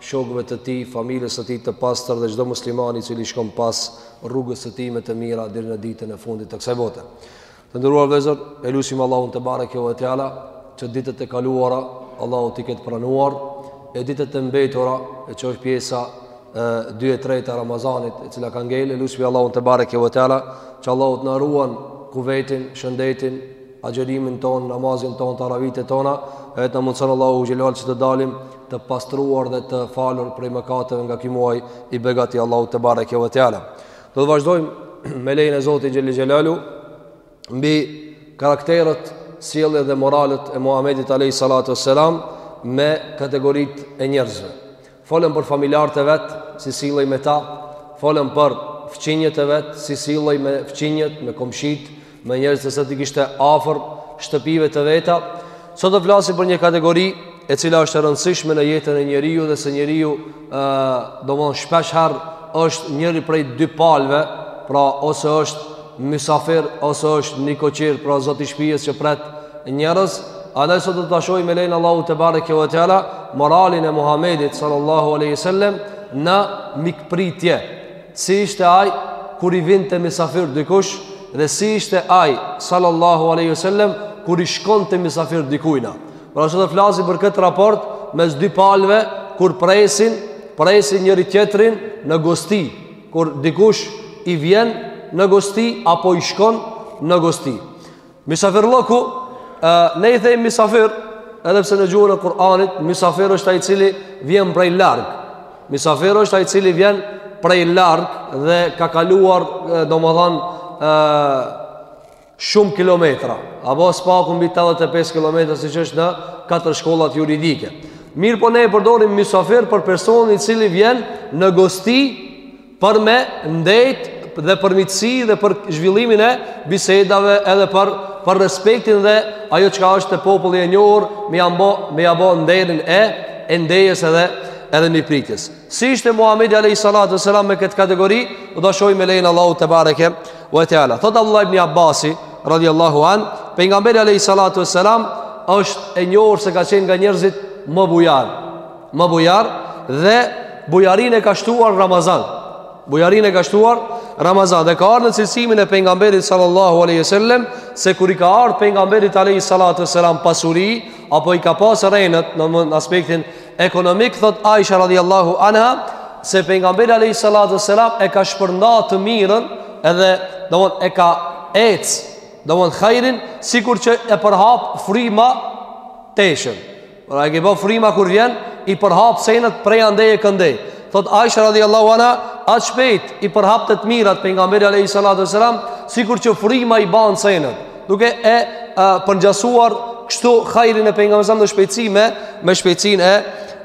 shokëve të tij, familjes së tij të pastër dhe çdo muslimani i cili shkon pas rrugës së tij me të mira deri në ditën e fundit të kësaj bote. Të nderuar vëllezër, e lusim Allahun tebareke ve teala që ditët e kaluara Allahu t'i ketë pranuar e ditët e mbetura e që është pjesa e 2 e 3 e Ramazanit e cila ka ngel e lusim Allahun tebareke ve teala që Allahu të na ruan kuvetin, shëndetin, agjërimin tonë, namazin tonë, teravitë tona, edhe ta mundëson Allahu xhelal që të dalim të pastruar dhe të falur prej mëkateve nga ky muaj i begatë Allahu tebareke ve teala. Do të vazhdojmë me lejen e Zotit xhele xhelalu mbi karakteret, sjelljet dhe moralet e Muhamedit alayhi salatu wassalam me kategoritë e njerëzve. Folëm për familjarët e vet, si sillej me ta, folëm për fqinjët e vet, si sillej me fqinjët, me komshitë, me njerëz të cilët i kishte afër shtëpive të veta. Sot do flasim për një kategori e cila është e rëndësishme në jetën e njeriu dhe se njeriu domethënë shpesh herë është njëri prej dy palëve, pra ose është mysafir ose është nikoqir, pra zoti i shpijës që pret njerëz, Andaj sot do ta shohim me lejen e Allahut tebareke ve teala Moralin e Muhammedit sallallahu aleyhi sallem Në mikpritje Si ishte ai Kur i vinte misafir dikush Dhe si ishte ai sallallahu aleyhi sallem Kur i shkonte misafir dikujna Pra sot të flasim për këtë raport Mes dy palëve Kur presin Presin njëri-tjetrin në gosti Kur dikush i vjen në gosti Apo i shkon në gosti Misafirllëku, ne i themi misafir, edhe pse në gjuhën e Kur'anit, misafir është ai i cili vjen prej larg. Misafir është ai i cili vjen prej larg dhe ka kaluar, domethënë, shumë kilometra. Apo së paku mbi 85 kilometra, siç është në katër shkollat juridike. Mirëpo ne e përdorim misafir për personin i cili vjen në gosti për me ndejt dhe për miqësi dhe për zhvillimin e bisedave edhe për për respektin dhe ajo çka është te populli e njohur me ia bë me ia bë nderin e e ndejës edhe edhe mikpritjes. Si ishte Muhamedi alayhi salatu wasalam me këtë kategori, do ta shohim me lejen e Allahut tebareke ve teala. Thotë Abdullah ibn Abbasi radhiyallahu an, pejgamberi alayhi salatu wasalam është e njohur se ka qenë nga njerëzit më bujar. Ma bujar dhe bujarinë e ka shtuar Ramazan Bujarinë e ka shtuar Ramazan Dhe ka ardhë në cilësimin e pejgamberit sallallahu aleyhi sallem Se kur i ka ardhë pejgamberit aleyhi sallatu sallam pasuri Apo i ka pasë rrethanat në, në aspektin ekonomik Thotë Aisha radiallahu anha Se pejgamberi aleyhi sallatu sallam e ka shpërnda të mirën Edhe domethon e ka ec Domethon hajrin Sikur që e përhap fryma teshën Pra e ke pa fryma kur vjen i përhap senet prej andej e këndej. Thot Aisha radhiyallahu anha, aq shpejt i përhapte të mirat pejgamberi alayhi salatu wasalam, sikur që fryma i ban senet. Duke e përngjasuar kështu hajrin e pejgamberit në shpejtësi me me shpejtësinë e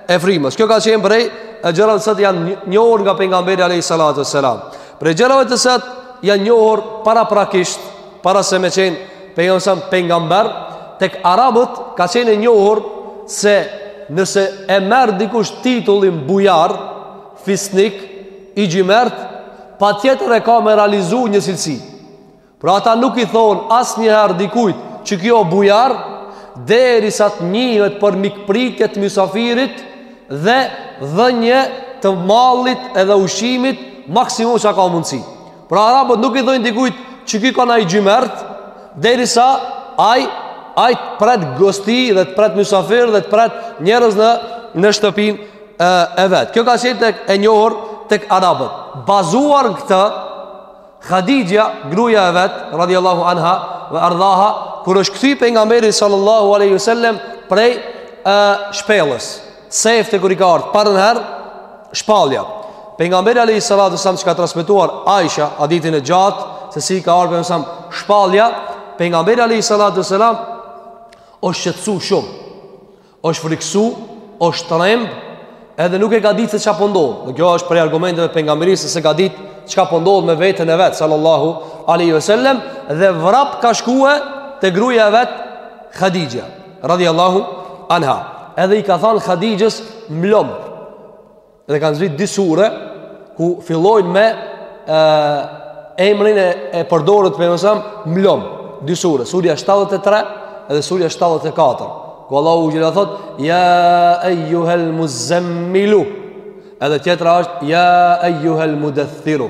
e frymës. Kjo ka qenë prej gjërave që janë njohur nga pejgamberi alayhi salatu wasalam. Prej gjërave të cilat janë njohur paraprakisht para se me qenë pejgamberi sa pejgamber tek arabët ka qenë e njohur se nëse e merr dikush titullin bujar, fisnik, i xhymert, patjetër e ka me realizu një cilësi. Pra ata nuk i thonë asnjëherë dikujt që ky o bujar, derisa të njihet për mikpritje t'musafirit dhe dhënie të mallit edhe ushqimit maksimum ça ka mundësi. Pra arabët nuk i thojnë dikujt që ky ka qenë ai i xhymert, derisa aj, aj të pret gosti dhe të pret musafir dhe të pret njerëz në, në shtëpin e, e vet. Kjo ka qenë e njohur tek arabët. Bazuar në këtë, Khadija, gruja e vet, radiallahu anha, wa ardhaha, kur është kthy pejgamberi sallallahu aleyhi sallem, prej e, shpellës. Sefte kur i ka ardh parën herë shpallja. Pejgamberi alayhi salatu sallam që ka transmetuar Aisha hadithin e gjatë se si i ka ardh pejgamberi sallam shpallja, pejgamberi alayhi salatu sallam është shqetësu shumë. Është friksu, është tremb, edhe nuk e ka ditë se çka po ndodh. Dhe kjo është prej argumenteve pejgamberisë se s'e ka ditë çka po ndodh me veten e vet sallallahu alaihi wasallam dhe vrap ka shkuar te gruaja e vet Khadija. radhiyallahu anha edhe i ka thanë Khadijës mblom dhe kanë zbrit dy sure ku fillojnë me e, emrin e, e përdorur të pejgamberit mblom dy sure surja 73 edhe surja 74 ku Allahu xh.sh. thot ja ejuhel muzemmilu edhe tjetra është ja ejuhel mudethiru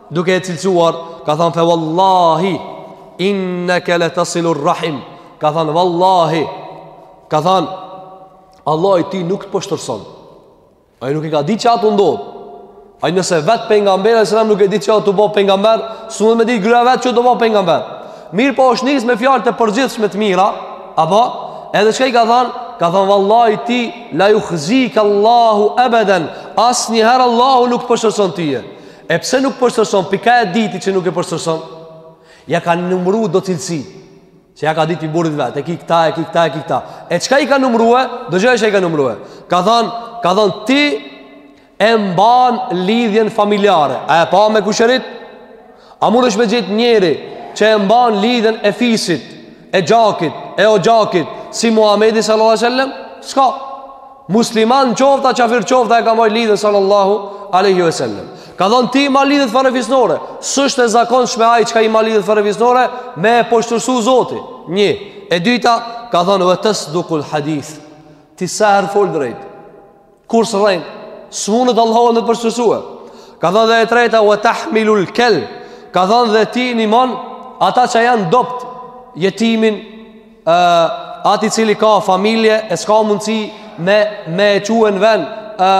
Duke e cilësuar, ka thënë fe wallahi innaka latasilur rahim. Ka thënë wallahi. Ka thënë Allahi ty nuk të poshtërson. Ai nuk e ka dit ça tu ndodh. Ai nëse vet pejgamberi sallallahu alajhi wasallam nuk e di që tu bë pejgamber, s'mund me dit gruja e vet që do bë pejgamber. Mirëpo është nis me fjalë të përgjithshme të mira, apo edhe çka i ka thanë, ka thënë vallahi ti la yukhzika Allahu abadan, asnjëherë Allahu nuk të poshtërson ty. E pse nuk poshtërson, prej ka e diti që nuk e poshtërson, ja ka numru do cilësi, që ja ka dit burrit vet, e ki këta, e ki këta, e ki këta. E çka i ka numrue, do gjëra që i ka numrue. Ka thonë, ka thonë, ti e mban lidhjen familjare. A e pa me kushërit? A mund është me gjet njeri që e mban lidhjen e fisit, e gjakit, e o gjakit, si Muhammedi sallallahu alejhi ve sellem? S'ka. Musliman qoftë a qafir qoftë e ka mbajt lidhjen sallallahu aleyhi ve sellem Ka thonë ti i mban lidhjet farefisnore S'është e zakonshme ai çka i mban lidhjet farefisnore Me e poshtërsu zoti Një E dyta Ka thonë ve tesdukul hadith Ti sa herë fol drejt Kurrë s'rren S'munet Allahu me t'poshtërsue Ka thonë dhe e treta Ve tahmilul kel Ka thonë dhe ti nimon Ata që janë dobët Jetimin atij i cili ka familje e s'ka mundësi me me e çue n'ven ë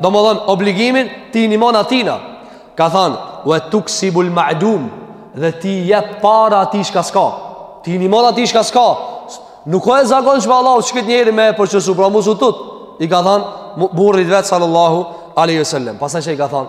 domethan obligimin ti i nimon atina ka thënë wa tuksibul ma'dum dhe ti jep para atij që s'ka ti i nimon atij që s'ka nuk o e zakonshme Allahu qët njeri me e poshtërsu pra mos u tut i ka thënë burrit vet sallallahu alaihi wasallam pastaj ça i ka thënë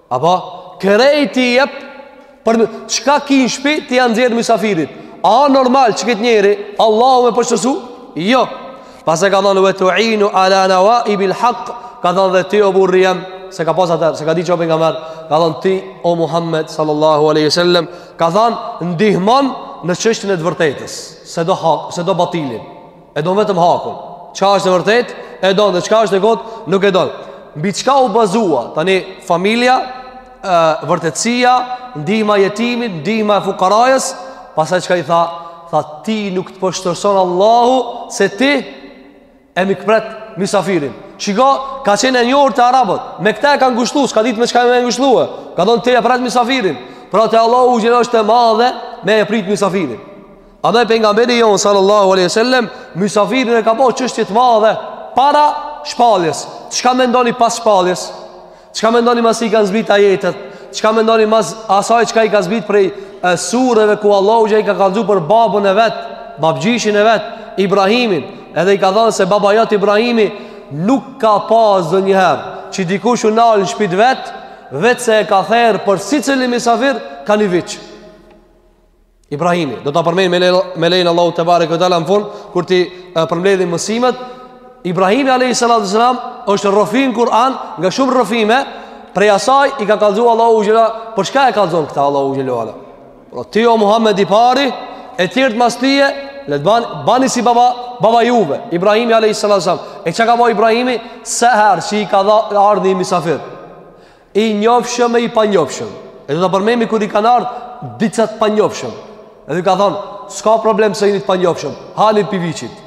Apo, krejt i jep Për, çka ki në shpi Ti ja nxjerr misafirit A normal që këtë njeri Allahu me poshtësu Jo Pastaj ka thonë Ve tuinu ala nawaibil haq Ka thonë dhe ti o burri jem Se ka pas atër Se ka di që o pejgamber Ka thonë ti o Muhammed Sallallahu aleyhi sallem Ka thonë ndihmon në çështjen e të vërtetës Se do hak S'e do batilin E don vetëm hakun. Çka është e vërtet, e don dhe çka është e kot, nuk e don. Mbi çka u bazua tani familja, ë vërtetësia, ndihma e jetimit, ndihma e fukarajës, pastaj çka i tha, tha ti nuk të poshtërson Allahu se ti e mikpret misafirin. Shiko, ka qenë e njohur te arabët. Me këtë e ka ngushllu, s'ka ditë me çka me e ngushllue. Ka thonë ti e pret misafirin. Pra te Allahu xhele është e madhe me e prit misafirin. Andaj pejgamberi jon sallallahu alaihi wasallam mysafirin e ka ba çështje të madhe para shpalljes. Çka mendoni pas shpalljes? Çka mendoni mas i kanë zbrit ajetet? Çka mendoni mas asaj çka i ka zbrit prej e, sureve ku Allahu xhele i ka kallzu për babën e vet, babgjishin e vet, Ibrahimin, edhe i ka thënë se baba jot Ibrahimi nuk ka pas ndonjëherë që dikush u nalë në shpit vet, veç se e ka therë për secilin misafir, ka një viç. Ibrahimi, do ta përmend me lejen e Allahut tebareke ve teala n'fund kur t'i përmbledhim mësimet. Ibrahimi alayhi salatu wasalam është rrëfim n'Kur'an nga shumë rrëfime, prej asaj i ka kallzu Allahu xhele, për çka e kallzon këtë Allahu xhele ve ala. Por ti o Muhammed i pari, e tjert mas tije, le të bani, bani si baba, baba juve, Ibrahimi alayhi salatu wasalam. E çka ka ba Ibrahimi? Sa herë si i ka ardh ni misafir. I njofshëm e i panjofshëm E do ta përmemi kur i kanë ardhë Disa të panjofshëm Edhe u ka thonë S'ka problem se jini të panjofshëm Hani pi viçit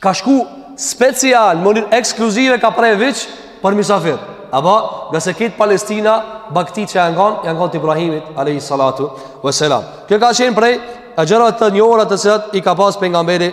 Ka shku special Mënyrë ekskluzive ka pre viç Për misafir A po Ngase krejt Palestina Baktitë që janë kanë Janë kanë të Ibrahimit Alejhi salatu Veselam Kjo ka qenë prej E gjërave të njohura të cilat I ka pas pejgamberi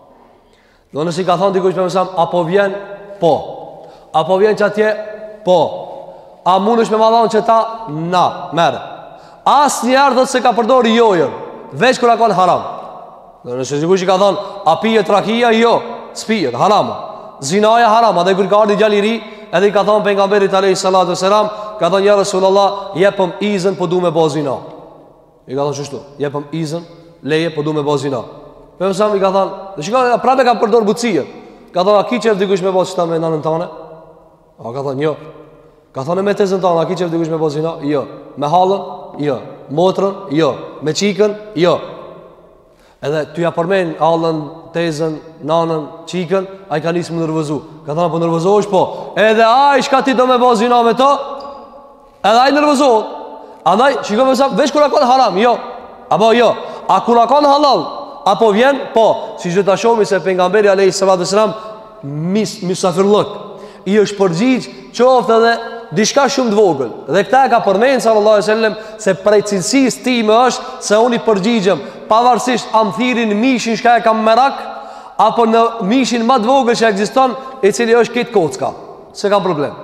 Do nëse i ka thonë dikush pejgamberit, a po vjen? Po. A po vjen qatje? Po. A mundesh me ma dhon qëta? Na, merre. Asnjëherë thotë s'e ka përdor jojën, veç kur a konë haram. Do nëse dikush i ka thonë, a pijet rakia? Jo, s'pijet, haram. Zinaja haram, edhe kur i ka ardh ni djalë i ri, edhe i ka thonë pejgamberit alejhi salatu veselam, ka thonë, ja Rasulullah, jepëm izën, po du me bo zina. I ka thonë qështu, jepëm izën, leje, po du me bo zina. Pejgamberi i ka thonë, dhe shiko, prapë ka përdor butësinë. Ka thonë, a ki qef dikush me bo qëta me nanën tane? A ka thonë, jo. Ka thonë, me tezën tane, a ki qef dikush me bo zina? Jo. Me hallën? Jo. Motrën? Jo. Me çikën? Jo. Edhe tuj ja përmen hallën, tezën, nanën, çikën Ai ka nis me u nervozu Ka thënë, po nervozohesh po Edhe ai çka ti do me bo zina me to Edhe ai nervozohet Andaj, shiko me sa, veç kur a konë haram, jo A po, jo A kur a konë hallall A po vjen, po Siç do ta shomi se pejgamberi alejhi së mis, misafirllëk I është përgjigj qoftë edhe Diçka shumë të vogël Dhe këta e ka përmen salallahu alejhi ve selem Se prej cilësisë time është Se unë i përgjigjem Pavarësisht a m'thirrin n'mishin çka e kam merak Apo në mishin ma të vogël që ekziston I cili është krejt kocka S'e kam problem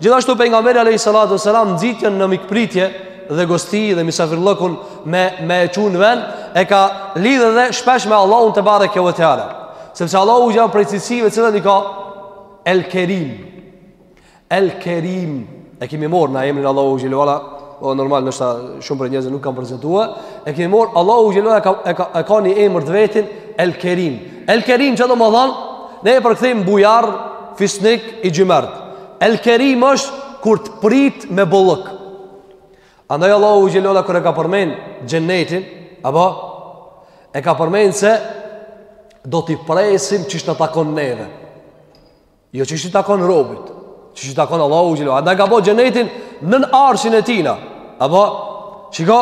Gjithashtu pejgamberi alejhi salatu veselam nxitjen në mikpritje dhe gosti dhe misafirllëkun me me e çu n'vend e ka lidh edhe shpesh me Allahun tebareke ve teala. Sepse Allahu xhele prej cilësive të cilat i ka El Kerim. El Kerim. E kemi marr na emrin Allahu xhele ve ala, o normal ndoshta shumë prej njerëzve nuk kanë prezantuar, e kemi marr Allahu xhele ve ala ka e ka, e ka një emër të vetin El Kerim. El Kerim çka do me than, ne e përkthejmë bujar Fisnik i xhymert El Kerim është kur të prit me bollëk Andaj Allahu xhele ve ala kur e ka përmen xhenetin A po E ka përmen se Do t'i presim qysh na takon neve Jo qysh i takon robit Qysh i takon Allahut xhele ve ala Andaj e ka bo xhenetin nën arshin e tijna A po Shiko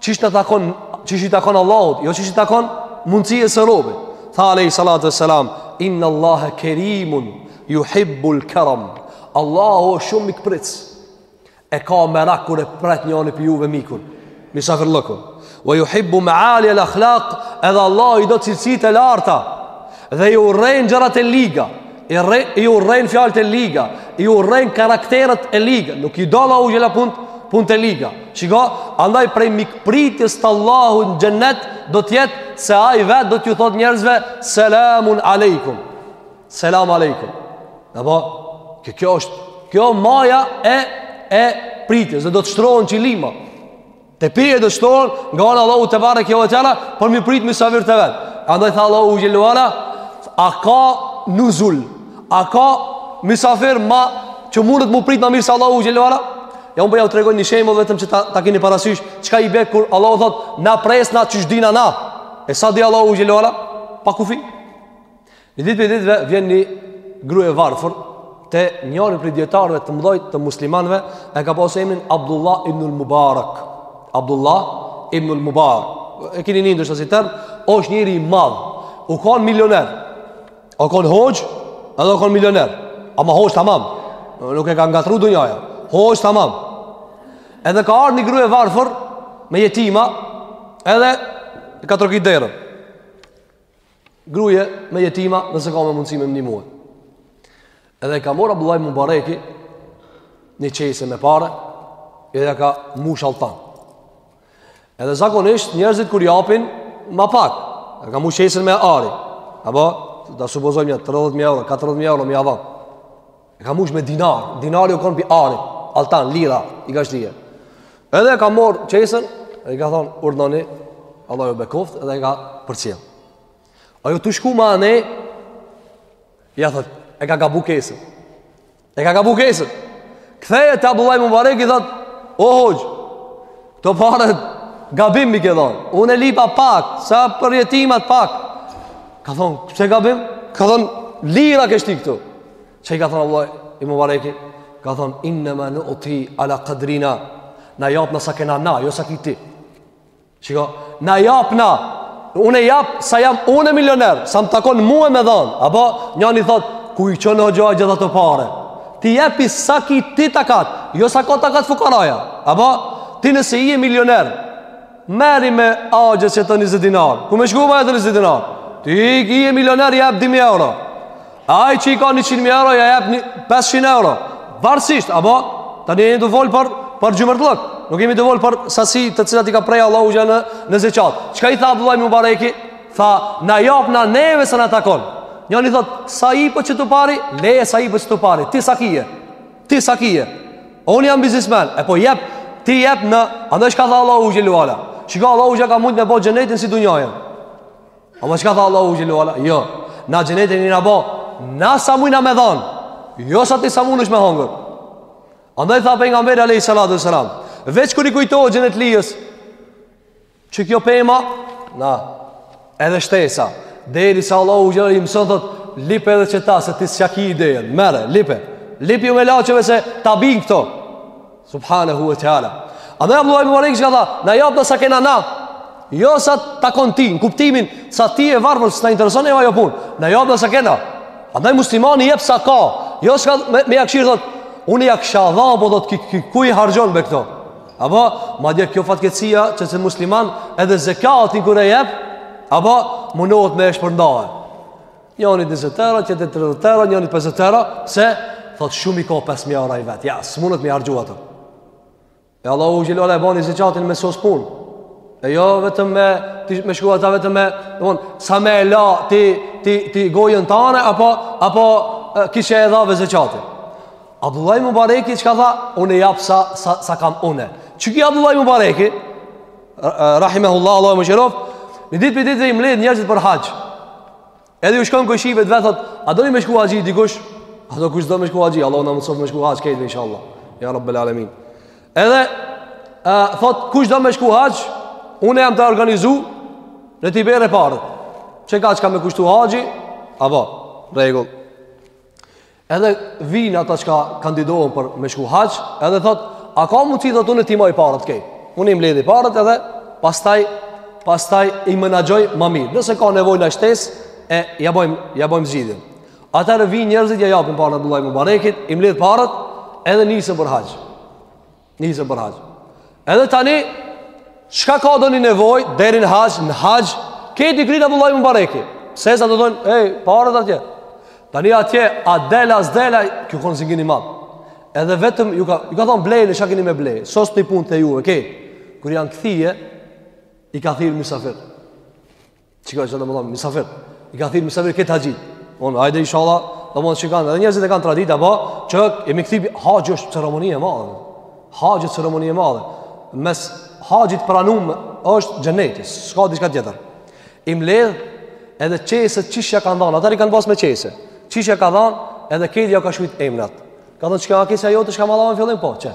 Qysh i takon, qysh i takon Allahut, jo qysh i takon mundësisë së robit. Tha alejhi salatu veselam, inna Allaha karimun yuhibbul karam. Allahu është shumë mikpritës. E ka merak kur e pret njani prej juve mikun. Misafirllëkun. Wa yuhibbu ma'ali al-akhlaq, edhe Allahu i do cilësitë e larta dhe i urren gjërat e liga. i, re, i urrejnë fjalët e liga, i urrejnë karakteret e liga, nuk i do Allahu xhelle, punët, punët e liga. Shiko, andaj prej mikpritjes të Allahut në xhennet, do t'jetë se ai vetë do t'ju thot njerëzve, selamun alejkum, selam alejkum. Apo, kjo, kjo është, kjo maja e, e pritjes, dhe do të shtrohen qilima. Tepihe do shtrohen nga ana Allahut tebareke ve teala për m'i prit mysafirët e vet. Andaj tha Allahu xhelle ue ala, a ka nuzul? A ka mysafir ma që mundet mu prit ma mirë se Allahu xhelle ue ala? Ja un po jau tregoj një shembull vetëm që ta, ta keni parasysh çka i bë kur Allahu thot na presna qysh dina na. E sa di Allahu xhelle ue ala? Pa kufi. Një ditë prej ditëve vjen një grue e varfër te njani prej dijetarëve të mdhoj të muslimanve e ka pasë emnin Abdullah ibnul Mubarak. Abdullah ibnul Mubarak. E kini ni ndoshta si term, osht njeri i madhë, u konë milioner, u konë hoxhë, edhe u konë milioner, ama hoxhë tamam, nuk e ka ngatrru dunjaja, hoxhë tamam. Edhe ka ardh një grue e varfër me jetima, edhe ka trokit derën. Grue me jetima nëse ka me mundësi me m'ndihmue. Edhe ka morë Abdullah ibn Mubareki një qese me pare, edhe e ka mush alltan. Edhe zakonisht njerëzit kur japin ma pak, ai ka mush qesen me ari. Apo, ta supozojmë një 30.000 euro, 40.000 euro mi avap. E ka mush me dinar, dinari u konë prej ari, alltan, lira, i ka shtie. Edhe ka morë qesën, e i ka thonë, urdhnoni, Allah ju bekoft, edhe e ka përcjell. Ajo tu shku ma anej, thot, e ka gabu kesën. E ka gabu kesën. Kthehet te Abdullah ibn Mubarek, i thot, o hoxhë, kto paret, gabim m'i ke dhonë, unë e lypa pak, sa për jetimat pak. Ka thonë, pse gabim? Ka thonë, lira ke shti këtu. Çka i ka thonë Abdullah ibn Mubareki? Ka thonë, innema nu'ti ala kadrina, na japna sa kena na, jo sa ki ti. Shiko, na japna, unë e jap sa jam unë milioner, sa më takon mue me dhanë. Apo, njani thotë, kuj i çon o hoxha gjith ato pare? Ti jepi sa ki ti takat, jo sa ka takat fukaraja. Apo, ti nëse je milioner, Merri be axhë qito njëzet dinar Ku me shku me ato njëzet dinar Ti je milioner jep 2.000 euro Ai që i ka 100.000 euro ja ep 500 euro Varësisht, apo Tani jemi tu folë për, për xhymertllëk Nuk jemi tu folë për sasi të cilat i ka pre Allahu në, në zeqat Çka i tha Abdullah ibn Mubareki Tha, na japna neve sa na takon Njani thot, sa jep qetu pari Leje sa jep qetu pari Ti sa kije Ti sa kije? Unë jam biznesmen. E po jep, ti jep në, andaj çka tha Allahu xhelalu ala. Shiko Allahu xhelalu ka mujt me bo xhenetin si dunjajën. Ama çka tha Allahu xhelalu ala? Jo. Na xhenetin i na bo. Na sa mujna me dhon. Jo sa ti sa munesh me hangër. Andaj tha pejgamberi alayhi salatu wasalam, veç kur i kujtohet xhenetlijës. Qe kjo pema, na, edhe shtesa, derisa Allahu xhelalu ala i mëson, thot, lype edhe qeta, se ti s'ja ki idejen, merre, lype, lypju melaqeve se ta bijn këto, subhanehu ue teala. Andaj Abdullah ibn Mubarek çka tha, na japna sa kena na, jo sa të takon ty, në kuptimin, sa ti je i varfër, s'të intereson ajo punë, na japna sa kena, andaj muslimani jep sa ka, jo çka, me, me ja kshyr, thot, unë ja kisha dhan, po thot, ku i harxhon me këto, Apo, madje kjo fatkeqësia që se musliman edhe zekatin kur e jep, apo, munohet me e shpërndahë. Njënit 20 euro, qëtij 30 euro, njënit 50 euro, se, thot shumë i ka 5.000 euro ai vetë, ja, së mundët me hargju ato. E Allahu xhelalu ala e bani zekatin me sos punë, e jo vetëm me, ti, me shku ata vetëm me, domethon, sa me e la ti, ti, ti gojën tane, apo, apo, kishe e dhave zekatin. Abdullah ibn Mubareki çka tha, unë jap sa, sa, sa kam une. Qeky Abdullah ibn Mubareki, rahimehullah, Allahu e mëshiroftë, një ditë prej ditëve i mledh njerëzit për haxh. Edhe ju shkon kojshive të vet, thot, a doni me shku haxh dikush? A do kush do me shku haxh, Allahu na mundësoft me shku haxh, krejt inshallah. Ja, Rabbel Alemin. Edhe, a, thot, kush do me shku haxh? Unë jam të organizu në t'i bere paret. Çka, çka me kushtu haxhi? A bon, rregull. Edhe vijnë ata çka kandidohen për me shku haxh, edhe thot, a ka mundsi, thot, unë t'i maj paret krejt? Unë i mledhi paret edhe pastaj, pastaj i menaxhoj ma mirë. Nëse ka nevojë naj shtesë, e ja bojmë, ja bojmë zgjidhjen. Atëherë vijnë njerëzit, ja japin paret Abdullah ibn Mubarekit, i mledh paret edhe nisen për haxh. Nisen për haxh Edhe tani Çka ka ndonjë nevojë Deri n'haxh Në haxh Krejt i kryn Abdullah ibn Mubareki Se sa të dojnë Ej, paret atje Tani atje A del a s'del Ky u kon zengin i madh Edhe vetëm Ju ka, ju ka thon bleni Çka kini me ble S'osht punë e juve Krejt Kur janë kthye I ka thirr mysafir Çka është domethënë mysafir? I ka thirr mysafir krejt haxhitë. Thon, hajde inshallah, domethënë shkojnë, edhe njerëzit e kanë traditë apo çka, me u kthy pi haxhi është ceremoni e madhe. Haxhi është ceremoni e madhe. Mes haxhit pranum është xheneti, s'ka diçka tjetër. I mbledh edhe qeset qysh ja kanë dhënë, ata i kanë bo me qese. Qysh ja ka dhënë edhe ky ja ka shkrujt emrat. Ka thënë qekjo a qesja jote çka m'ke dhënë n'fillim po, qe.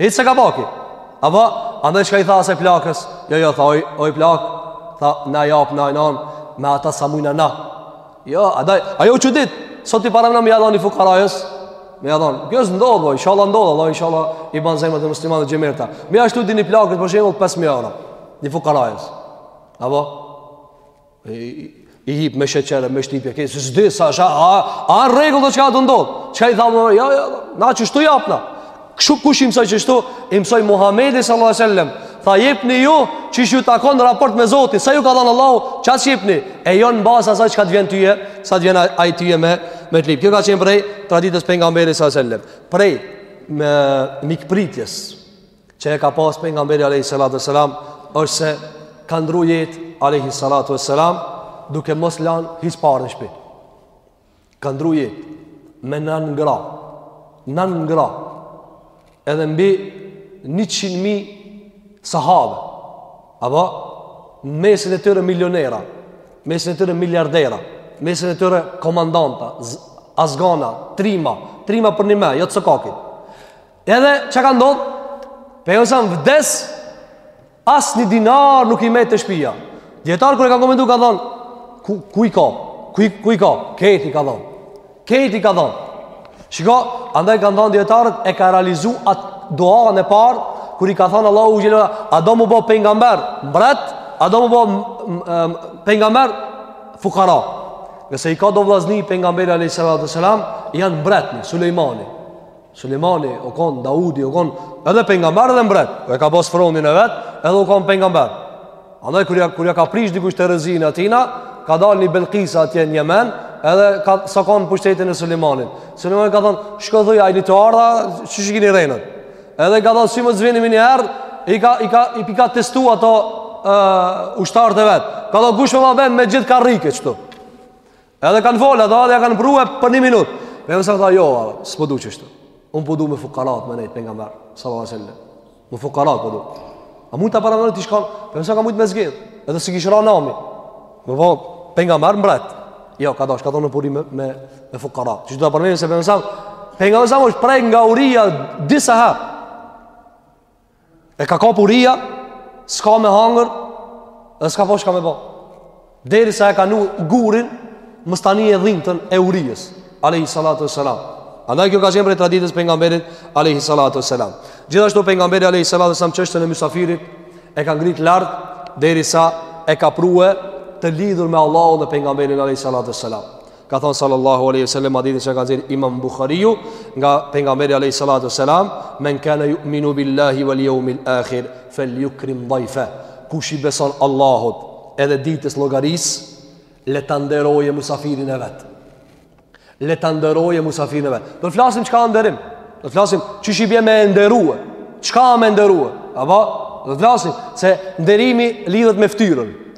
Hiç s'e ka vaki. Apo andaj çka i tha asaj plakës? Jo, jo, tha oj, oj plak, tha na japna nanë me ata sa mujna na. Jo, andaj ajo çudit, sot i para me ia dhan ni fukarajës. Me ia dhan. Kjo s'ndodh, po, inshallah ndodh, Allah inshallah i ban zemrat e muslimanëve të xhymerta. Me ashtu dini plakës për shembull 5000 euro. Ni fukarajës. Apo i jip me sheqere, me shtipje, ke, se s'di, sa, sa, a, a rregull dhe çka të ndodhë, çka i thamë, jo, jo, na qështu japna, kshtu kush i mësoj qështu, i mësoj Muhammedi sallallahu sallam, tha jepni ju, që ju takon raport me Zotin, sa ju ka dhanë Allahu, qaq jepni, e jo mbas asaj çka të vjen tyje, sa të vjen ai tyje me, me të lip, kjo ka qenë prej, traditës pengamberit sallallahu sallam, prej, me mikpritjes, që e ka pas pengamberi Alehi Salatu e Selam është se ka ndru jet Alehi Salatu e Selam duke mos lan hiç pare në shpi ka ndru jet me nan gra nan gra edhe mbi 100.000 sahabe apo në mesin e tyre milionera mesin e tyre miliardera mesin e tyre komandanta azgana, trima trima përnime, jo të sokakit Edhe çka ndodhë, pejgamberi a.s. vdes, as një dinar nuk i met te shpija. Dijetarët kur e kan komentu, kan thonë, ku, ku i ka? Ku i, ku i ka? Krejt i ka dhonë. Krejt i ka dhonë. Shiko, andaj kan thonë dijetarët, e ka realizu atë duan e parë, kur i ka thonë Allahu xhele, a do mu bo pengamber, mbret, a do mu bo pengamber, fukara. Se i ka do vllazni pengamberi a.s. janë mbretni, Sulejmani. Sulejmani u kon Daudi u kon edhe pejgamber dhe mbret. Po e ka pas fronin e vet, edhe u kon pejgamber. Andaj kur ja kur ja ka prish dikush terezinë atina, ka dalë një Belkisa atje në Jemen, edhe ka s'a kanë n'pushtetin e Sulejmanit. Sulejmani ka thonë, "Shko thoj ai të ardha, qysh i kini rrenët." Edhe ka thonë, "Si mos vini më një herë, i ka i ka i ka testu ato uh, ushtarët e vet." Ka thonë, "Kush ma bjen me gjithë karrike këtu?" Edhe kanë fol, ata ja kanë prue për një minut. Pengamberi a.s. tha, jo, s'po du qështu. Unë po du me fukarat me nejtë, për nga mërë, sallallahu alai sallam. Me fukarat po du. A mund të paranojnë të shkanë, pengamberi a.s. ka mujt me zgjedhë, edhe s'i kish ra nami. Me u bo pengamber mbret. Jo, ka dash, ka thonë në puri me, me, me fukarat. Qështu të paranojnë se për mësëm, pengamberi a.s. është prek nga uria disa herë. E ka kap uria, s'ka me hangër, dhe s'ka pas çka me bo. Deri sa e ka vnu gurin, mos ta nie dhimtën e urijës, alehi salatu e selam. Andaj kjo ka qenë prej traditës pejgamberit, alehi salatu e selam. Gjithashtu pejgamberi, alehi salatu e selam, çështjen e musafirit, e ka ngrit lartë, deri sa e ka prue të lidhur me Allahun dhe pejgamberin, alehi salatu e selam. Ka thënë sallallahu alaihi wasallam hadithin që ka nxjerr Imam Buhariu nga pejgamberi alaihi salatu wasalam, "Men kana yu'minu billahi wal yawmil akhir falyukrim dhayfa." Kush i beson Allahut edhe ditës llogarisë, le ta nderojë musafirin e vet. Le ta nderojë musafirin e vet. Do të flasim çka nderim. Do të flasim qysh i bie me e nderue. Çka me e nderue? Apo do të flasim se nderimi lidhet me fytyrën.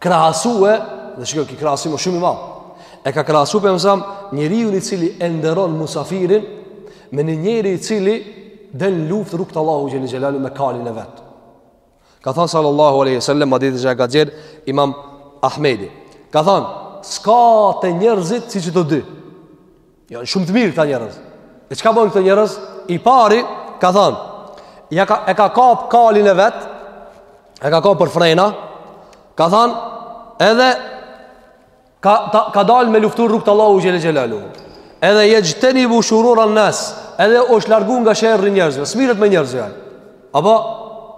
krahasue dhe shiko ky krahasim âsht shumë i madh. E ka krahasu pejgamberi njeriun i cili e nderon musafirin me një njeri i cili del në luftë rrugt Allahu xhele xhelaluhu me kalin e vet. Ka thënë sallallahu alaihi wasallam në hadithin që e ka nxjerr Imam Ahmedi. Ka thënë s'ka te njerëzit si qito dy. Janë shumë të mirë këta njerëz. E çka bojn këta njerëz? I pari ka thënë, ja ka e ka kap kalin e vet, e ka kap për frena. Ka thënë, edhe ka ta, ka dal me luftu rrugt Allahu xhele xhelaluhu. Edhe jexhtenibu shurura nas, edhe është largu nga sherri njerëzve, s'mirret me njerëzve. Apo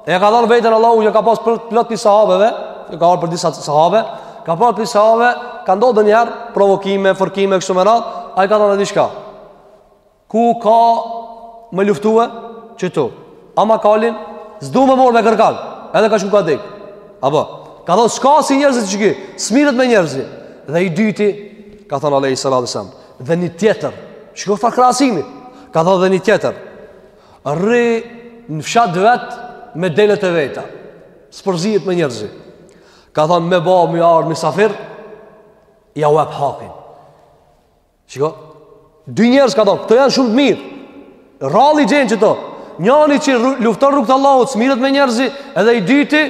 e ka dhënë veten Allahu që ka pas për plot të sahabeve, që ka për disa sahabe, ka pas për sahabe, ka ndodhur një herë provokime, fërkime kështu me radh, ai ka thënë shiko. Ku ka me luftue qëtu. Ama kalin, s'du me u marr me kërkan. Edhe ka shkuar dik. Apo ka thënë s'ka si njerëzit qiky, s'mirret me njerëz. Dhe i dyti ka thënë alaihi salatu wasalam, dhe një tjetër, shiko çfarë krahasimi? Ka thënë dhe një tjetër. Rri në fshat vet me delet e veta. S'përzihet me njerëzi. Ka thënë me ba me i ardh mysafir, jau jep hakin. Shiko, dy njerëz ka thënë, këto janë shumë të mirë. Rrallë i gjen qëto. Njani që lufton rrugt të Allahut, s'mirret me njerëzi, edhe i dyti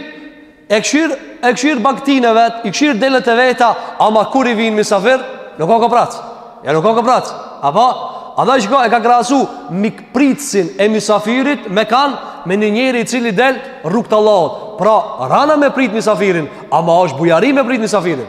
E kshyr, e kshyr baktinë e vet, i kshyr delet e veta, ama kur i vin misafir, nuk o koprac. Ja nuk o koprac. Apo, andaj shiko e ka krahasu mikpritësin e misafirit me kan me një njeri i cili del rrugt të Allahut. Pra, rand me prit misafirin, ama është bujari me prit misafirin.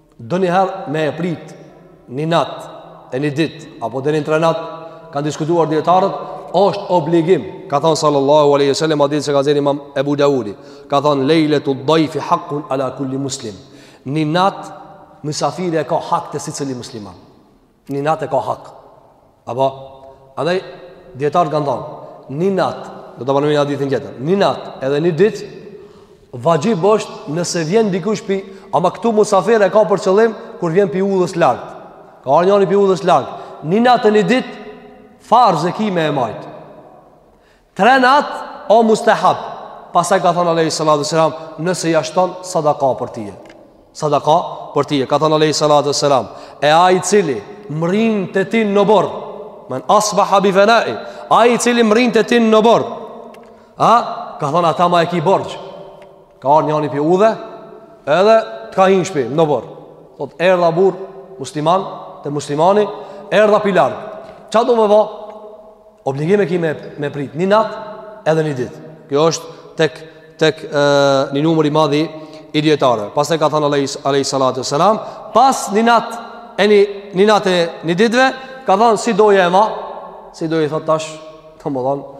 Ndonjëherë me e prit një nat e një dit, apo deri në tre nat, kanë diskutuar dijetarët, është obligim, ka thonë sallallahu aleyhi sallam, hadith që e ka nxjerr imam Ebu Davudi, ka thonë lejletu dajfi hakun ala kulli muslim, një nat mësafiri e ka hak te secili musliman. Një natë e ka hak. Apo, andaj, dijetarët kanë thonë, një natë, do ta pamë në hadithin tjetër, një natë edhe një ditë, vaxhib është nëse vjen dikush pi, ama këtu musafirin e ka për qëllim, kur vjen pi udhës largt. Ka ardh njëri pi udhës largt. Një natë e një ditë, farz e ki me e majt. Tre nat o mustehab. Pastaj ka thënë alejhi salatu ve selam, nëse ja shton sadaka për ti. Sadaka për ti. Ka thënë alejhi salatu ve selam, e ai i cili mrrin te ti në oborr. Men asbaha bi fana'i. Ai i cili mrrin te ti në oborr. A? Ka thënë ata ma e ki borxh. Ka ardh njani pi udhë, edhe të ka hi në shpi, në oborr. Thot erdha burrë musliman te muslimani, erdha pi larg. Ça do me bo? Obligim e ki me, me prit një natë edhe një ditë. Kjo është tek, tek e, një numër i madhi i dijetarëve. Pastaj ka thënë alejhi salatu selam, pas një natë e një, një natë e një ditëve, ka thënë si doja e mba, si doja i thot tash, domethënë,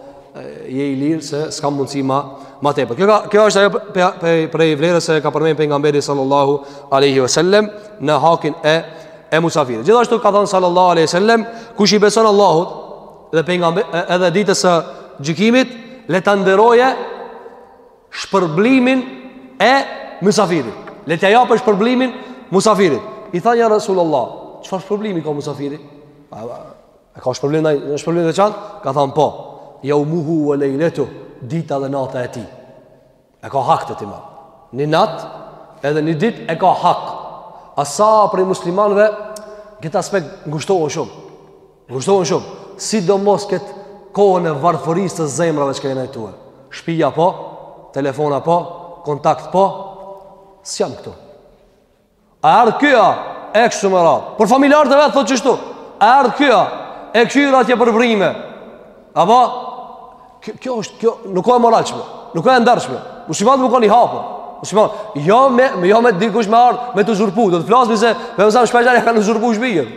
je i lirë se s'kam mundësi ma, ma tepër. Kjo, ka, kjo është ajo prej vlerës se ka përmend pejgamberi sallallahu alejhi ve sellem në hakin e e musafirit. Gjithashtu ka thënë sallallahu alejhi ve sellem, kush i beson Allahut edhe pejgambe, edhe ditës së gjykimit, le ta nderoje shpërblimin e musafirit. Le t'ia japë shpërblimin musafirit. I thanë ja Rasulullah, çfarë shpërblimi ka musafiri? A, a, a ka shpërblim naj shpërblim të veçantë? Ka thënë po. Jaumuhu wa laylatuhu, dita dhe nata e tij. E ka hak te ti ma. Një nat, edhe një dit e ka hak. A sa prej muslimanve, këtë aspekt ngushtohen shumë. Ngushtohen shumë. Sidomos këtë kohën e varfërisë të zemrave çka je, n'a je tu. Shpia po, telefona po, kontakt po, s'jam këtu. Ka ardhë ky, e kështu me radhë. Për familjarët e vet, thotë qështu. Ka ardhë ky, e kqyr atje për vrime. Apo, kjo, kjo është, kjo nuk o e moralshme, nuk o e ndershme. Muslimani me kon i hapur. Muslimani, jo me, jo me dikush me ardhë, me të uzurpu. Do të flasim se, me mësam shpejt ta kanë uzurpu shpijën.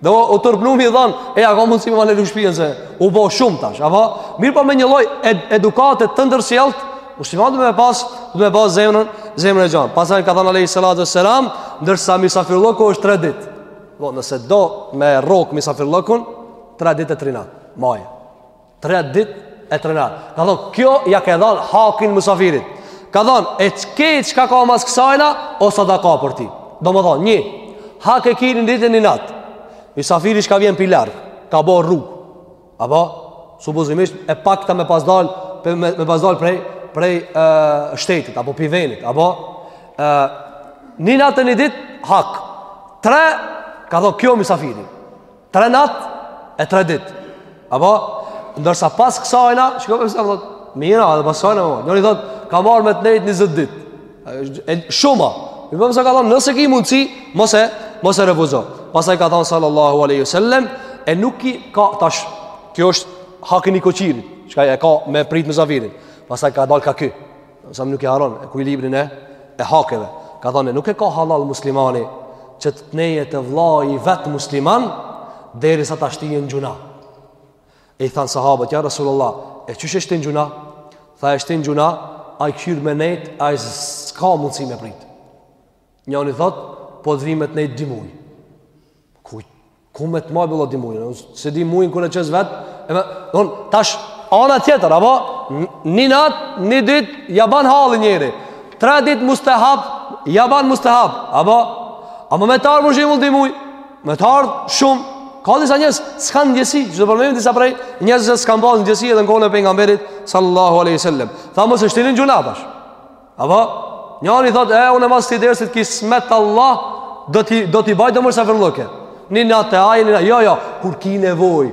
Dhe o, o turp mu m'i thanë, e a ka mundësi me ma liru shpijen se u bo shumë tash, apo? Mirëpo, po me një lloj ed, edukate të ndërsjellë, muslimani duhet me pas, duhet me pas zemrën, zemrën e gjanë. Pasaj ka thënë alejhi salatu selam, ndërsa misafirllëku është tre dit. Dhe nëse do me rrok misafirllëkun, tre dit e tri nat, maje. Tre dit e tre nat Ka thonë, kjo ja ke dhanë hakin musafirit Ka thonë, e çke çka ka mas kësajna O sadaka për ti Domethonë, një Hak e ki ni dit e një nat Musafiri çka vjen pi larg Ka bo rrug Apo, supozimisht e pak ta me pas dal me, me pas dal prej prej e, shtetit apo pi venit apo e, një natë një dit hak tre ka thon kjo mysafiri Tre nat e tre dit Apo Ndërsa pas kësajna Shko për kësa thot Mira edhe pas kësajna më Njëri thot Kam ardh me të nejt njëzet dit E shuma Mi përmë se ka thonë Nëse ki mundësi Mos e Mos e refuzo Pasaj ka thonë Sallallahu aleyhi sallem E nuk ki ka tash Kjo është Haki i nikoqirit Shka e ka me prit misafirin Pasaj ka dal ka ky Sa nuk e harron ekuilibrin e e hakeve. Ka thënë nuk e ka hallall muslimani që të neje te vllai i vet musliman derisa ta shtinë n'gjynah. E i than sahabët ja Rasulullah, e qysh e shtin n'gjynah? Tha e shtin n'gjynah, ai kqyr me nejt, ai s'ka mundësi me prit. Njani thot, po të vi me t'nejtë dy muj. Ku, ku me të majt, vallah, dy muj. Se dy muj kërë e qësë vetë. E me, don, tash, ana tjetër, apo, një natë, një ditë, ja ban halli njeri. Tre ditë mustehab, ja ban mustehab. Apo, amo me të ardhë, për shembull dy muj. Me të ardhë, shumë. Ka disa njerëz, s'kanë ndjesi, do të përmendim disa prej njerëzve që s'kanë pasë ndjesi edhe në kohën e pejgamberit, sallallahu aleyhi sallam. Tha mos e shtini n'gjynah, tash. Apo, njani thot, e, unë e masë t'i dersit, kismet Allah, do t'i, do t'i bajtë mërë se fërlëke. Një natë e ajë, një në, jo, jo, kur ki nevoj,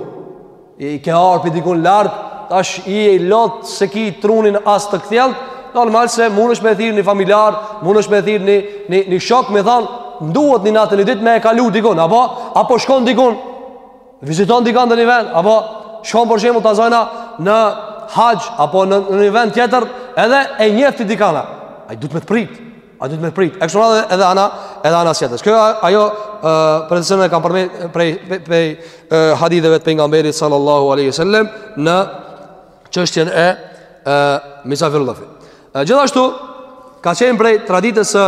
i ke ardh pi dikun larg, tash je lodh s'e ki trunin as të kthjellt, normal se mundesh me thirrë një familjar, mundesh me thirrë një, një, një shok, me thanë, m'duhet një natë një ditë me e kalu dikun, apo, apo shkon dikun, Viziton dikon në një vend, apo shkon për shembull ta zojna në haxh apo në një vend tjetër, edhe e njeh ti dikana. Ai duhet me të prit. Ai duhet me të prit. E kështu edhe edhe ana, edhe ana tjetër. Kjo ajo për të cilën e kam përmend prej prej haditheve të pejgamberit sallallahu alaihi wasallam në çështjen e e misafirllëkit. Gjithashtu ka qenë prej traditës së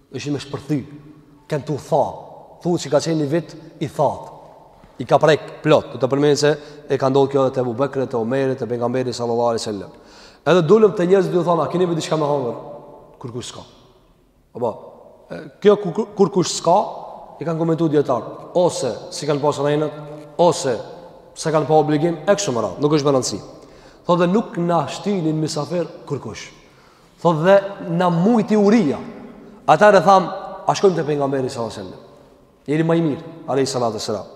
Ishim me shpërthy, kem tu u tha, thot që ka qenë një vit i that, i ka prek plot, do të përmend se e ka ndodhë kjo edhe te Ebu Bekri, te Omeri, te Pejgamberi Sallallahu alejhi ve sellem. Edhe dulëm te njerëzit dhe u tham, a keni diçka me hangër, kurkush s'ka. Apo, kjo kurkush s'ka, i kanë komentu dijetarët, ose s'i kanë pasë rejnët, ose s'e kanë pa obligim, e kështu me radhë, nuk është me rëndësi. Thot dhe nuk na shtinin misafir kurkush. Thot dhe na mujti uria. Atëherë tham, a shkojmë te pejgamberi sallallahu alajhi wasallam. Njeri më i mirë, alayhi salatu wasalam.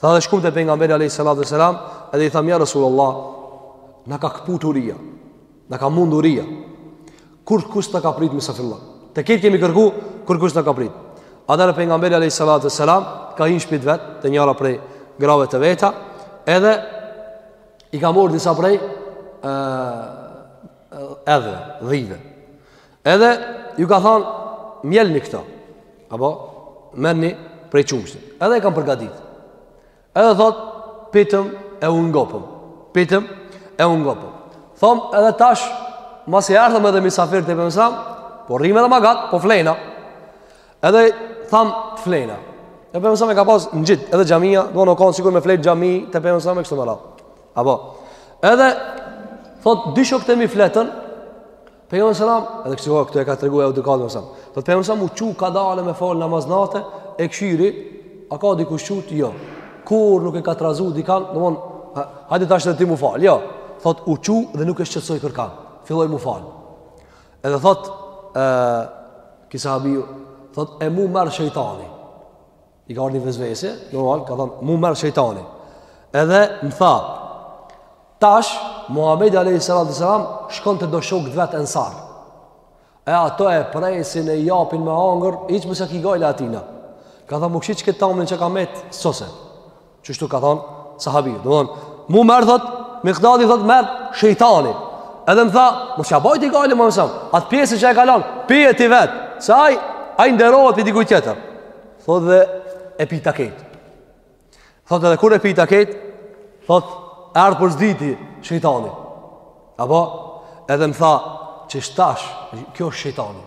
Tha dhe shkum te pejgamberi alayhi salatu wasalam, edhe i tham ja Rasulullah, na ka këput uria. Na ka mund uria. Kurkush s'na ka prit misafirë. Te ket kemi kërku, kurkush s'na ka prit. Atëherë pejgamberi alayhi salatu wasalam ka hin n'shpi t'vet te njëra prej grave të veta, edhe i ka marr disa prej ë edhe dhive. Edhe ju ka thon mjelni këto. Apo merrni prej çumshit. Edhe e kanë përgatit. Edhe thot pitëm e u ngopëm. Pitëm e u ngopëm. Thom edhe tash masi erdhëm edhe misafir te Pejgamberi alejhi selam, po rrim edhe ma gat, po flejna. Edhe tham t'flejna. E Pejgamberi alejhi selam e ka pas ngjit edhe xhamia, domethon sikur me flet n'xhami te Pejgamberi alejhi selam e kështu me radhë. Apo, edhe, thot, dy shokt e mi fletën, Pejgamberi alejhi selam, edhe kështu këtë e ka tregu edukatën alejhi selam, thot, Pejgamberi alejhi selam u çu kadale me falë namaz nate, e këshiri, a ka dikush çut, jo, kur nuk e ka trazu dikan, domethon, hajde tash edhe ti m'u falë, jo, thot, u çu dhe nuk e shqetsoj kërkan, filloj m'u falë, edhe thot, e, ki sahabiu, thot, e mu m'erdh shejtani, I ka ardh një vesvese, normal ka thon, "Mu m'erdh shejtani." Edhe më tha, "Tash Muhamedi alejhi salatu ve selam shkon te do shok t'vet ensar." E ato e presin e japin me hangër, hiç mos e ki gajle atina. Ka thënë, "Mu kishit këtë tamlin që ka met sose." Qështu ka thonë sahabi Domethonë, mu m'erdh thotë, Mikdadi thotë m'erdh shejtani Edhe më tha, mos ja baj ti gajle Muhamedit alejhi selam Atë pjesë që e ka lon, pije ti vetë Se aj, aj nderohet prej dikuj tjetër Thotë dhe e pita krejt Thotë dhe kur e pita krejt Thotë, erdh përsdyti shejtani Apo, edhe më tha, qishtash, kjo është shejtani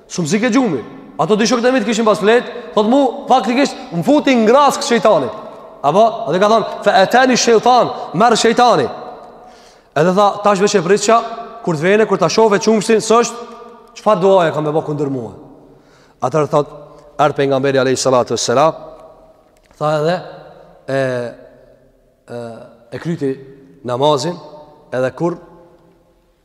S'um zike gjumi. Ato dy shokët e mi kishin pas flet, thot mu, faktikisht, më futi në grackë shejtani. Apo, atë ka thonë, fe etani shejtan, m'erdh shejtani. Edhe tha, tash e pritsha, kur të vene, kur të shofe qumështin, s'është, çfarë duaja ka me bo kundër mue. Atëher thot, erdh Pejgamberi alejhi salatu ve selam, tha edhe, e, e, e kryti namazin, edhe kur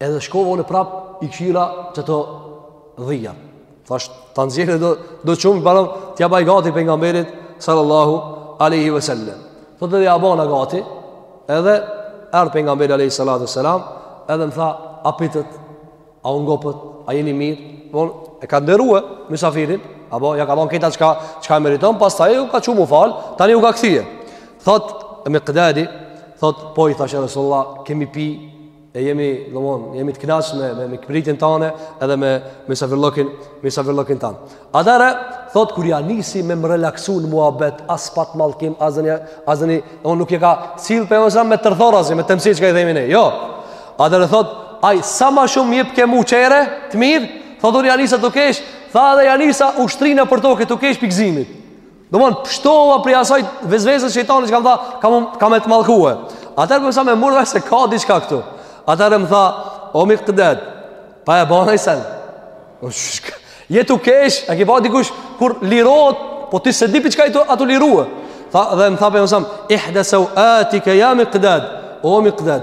Edhe shkova unë prap i këshira qëto dhija. Thash, ta nxjerr do, do qumsht, barem, t'ja baj gati Pejgamberit, sallallahu alejhi ve sellem. Thot edhe ja bona gati, edhe erdh Pejgamberi, alejhi salatu selam, edhe më tha, a pitët, a u ngopët, a jeni mirë, domethon, e ka nderu, misafirin, apo, ja ka bon këta çka, çka e meriton, pastaj u ka çu m'u falë, tani u ka kthye. Thot, e Mikdadi, thot, po i thash ja Resulullah, kemi pi, e jemi domthon jemi të kënaqur me me mikpritjen tane edhe me misafirllokin misafirllokin tan. Atëhere thot kur ja nisi me më relaksu në muhabet as pat mallkim asnjë asnjë on nuk e ka sill Pejgamberi alejhi selam me tërthorazi me temsi çka i themi ne. Jo. Atëhere thot ai sa më shumë jepke mu çehre të mirë thot unë ja nisa tu kesh tha edhe ja nisa u shtrina për tokë tu kesh pi gëzimit. Domethon pshtova prej asaj vesveses shejtanit që kam tha, ka me të mallkue. Atëher pejgamberi e mur vesh se ka diçka këtu. Atëher më tha, o Miqdad. Pa e ba naj sen. Je tu kesh, a ke pa dikush kur lirohet, po ti s'e di prej çka a tu lirue. Tha dhe më tha pejgamberi, ihda sauatika ya miqdad, o miqdad.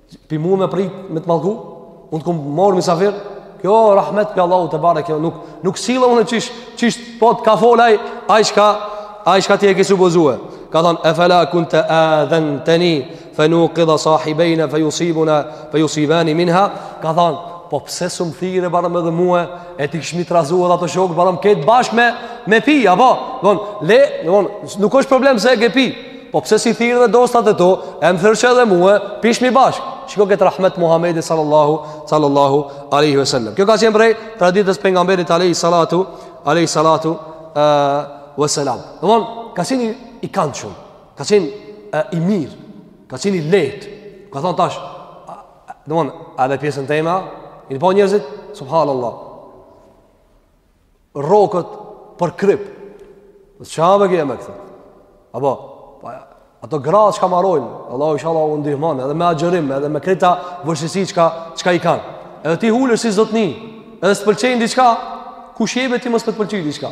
Pi mua me prit me të mallku, unë të kom marr misafir. Kjo rahmet pi Allahut tebare kjo nuk nuk sillë unë qysh qysh po të ka fol ai ai çka ai çka ti e ke supozue. Ka thon afala kunta adhantani fa nuqidha sahibaina fa yusibuna fa yusibani minha. Ka thon po pse s'um thirre barem edhe mue e t'i kishmi trazu edhe ato shokë barem krejt bashk me me pi apo domethon nuk është problem se e ke pi Po pse s'i thirre dhe dostat e tu, e më thirrshe edhe mua, pishmi bashk. Shiko këtë rahmet Muhamedi sallallahu sallallahu alaihi wasallam. Kjo ka qenë prej traditës pejgamberit alaihi salatu alaihi salatu e wasalam. Domthon, ka qenë i këndshëm, ka qenë i mirë, ka qenë i lehtë. Ka thon tash, domthon, edhe pjesën teme, i pa njerëzit subhanallahu rroket për krip. Dhe që hamë e kje me këtë? Apo, pa, ato gra çka marojnë, Allahu inshalla u ndihmon, edhe me agjërim, edhe me krejt ato vështirësi çka, çka i kanë. Edhe ti ulesh si zotni, edhe s'të pëlqen diçka, kush je be ti mos të pëlqen diçka?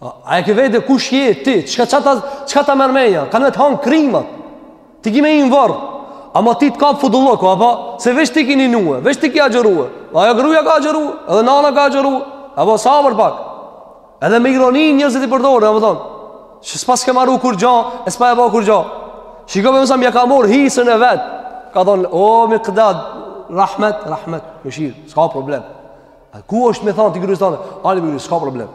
A, a e ke vete kush je ti, çka, çka, ta, çka ta merr menja, kanë me të hanë krimat. Ti ki me hi në varr, ama ti të kap fudulloku, apo, se veç ti ki ninuë, veç ti ki agjeruë, ajo gruja ka agjeruë, edhe nana ka agjeruë, apo, sa për pak, edhe me ironi njerëzit i përdojnë, apo thonë, që s'paske maru kurgjo, e s'pa e ba kurgjo, shiko pejgamberi, ja ka morë hisen e vet, ka thonë, o, Miqdad, rahmet, rahmet, mëshirë, s'ka problem, a ku është me thonë, ti gruja s'ka problem,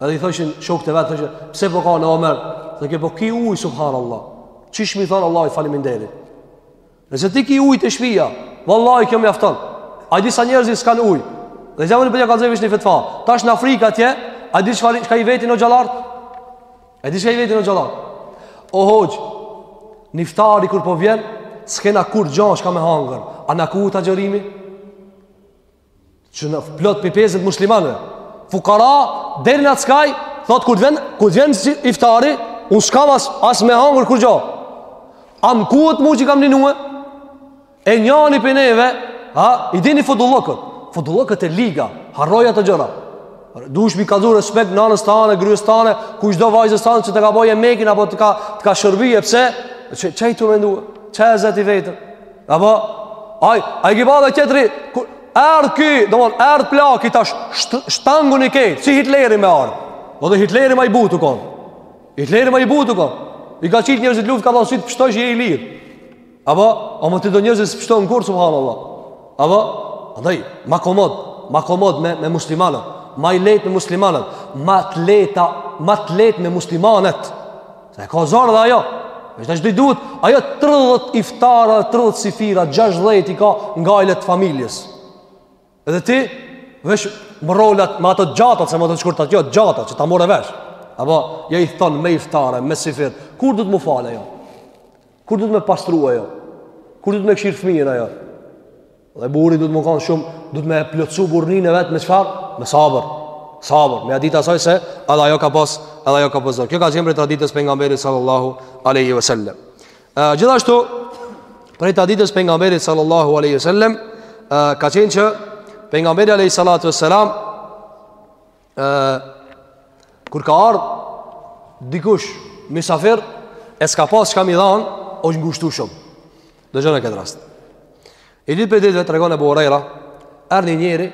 Edhe i thoshin shokët e vet thoshin, pse po kan Omer? Dhe ke po ki uj subhanallahu. Qysh m'i thon Allahut faleminderit. Nëse ti ki uj te shpia, vallahi kjo mjafton. A di sa njerëz s'kanë uj. Dhe jamu po ja kallzojshe një fetva. Tash në Afrikë atje, a di çfarë, çka i vetin hoxhallart? A di çka i vetin hoxhallart? O hoxhë. Iftari kur po vjen, s'kena kurgjo çka me hangër. A na quhet agjërimi? Që në plot prej pjesës muslimanëve. Fukara, deri në atë skaj, thot kur të vjen, kur të vjen si iftari, unë s'kam as, as me hangër kurgjo. A më quhet mu që kam ninuë? E njani prej neve, ha, i dini fudullokët. Fudullokët e liga, harroja ato gjëra. Duhesh m'i kallzu respekt nanës tane, grues tane, kushdo vajzës tane që ta ka bo jemekin, apo të ka, të ka shërbye, pse? Ça, ça je tu mendu? Ça e zë ti veten? Apo, aj, aj ki pa dhe qetëri, ardhë ki, domethon, ardhë plaki tash, shtangun krejt, si Hitleri me ardhë. Po edhe Hitleri ma i butë u konë. Hitleri ma i butë u konë. I ka qitë njerëzit n'luftë, ka thonë, si të pështojsh je i lirë. Apo, amo te do njerëz s'pështojn kurrë, subhanallah. Apo, andaj, ma komod, ma komod me, me muslimanët, ma i lehtë me muslimanët, ma të lehta, ma të lehtë me muslimanët. Se e ka zor edhe ajo Veç dhe çdo i duhet Ajo 30 iftara, 30 sifira 60 i ka nga ajlet familjes Edhe ti veç mrrolat me ato gjatat Se me ato t'shkurtat jo gjatat që ta marrë vesh Apo ja i thonë me iftare, me sifir Kur duhet m'u fal ajo Kur duhet me pastru ajo Kur duhet me këqyrë fmijën ajo Dhe burri duhet m'u kon shumë, duhet me plotësu burrninë e vet me çfarë? Me sabër. Sabër. Me ja ditë asaj se edhe ajo ka pas, edhe ajo ka pas. Kjo ka qenë prej traditës pejgamberit sallallahu alaihi wasallam. Gjithashtu prej traditës pejgamberit sallallahu alaihi wasallam ka qenë që pejgamberi alaihi salatu wasalam ë kur ka ardh dikush mysafir e s'ka pas çka me i dhan, është ngushtu shumë. Dëgjone këtë rast. Ni ditë prej ditëve tregon Ebu Hurejra, erdh nji njeri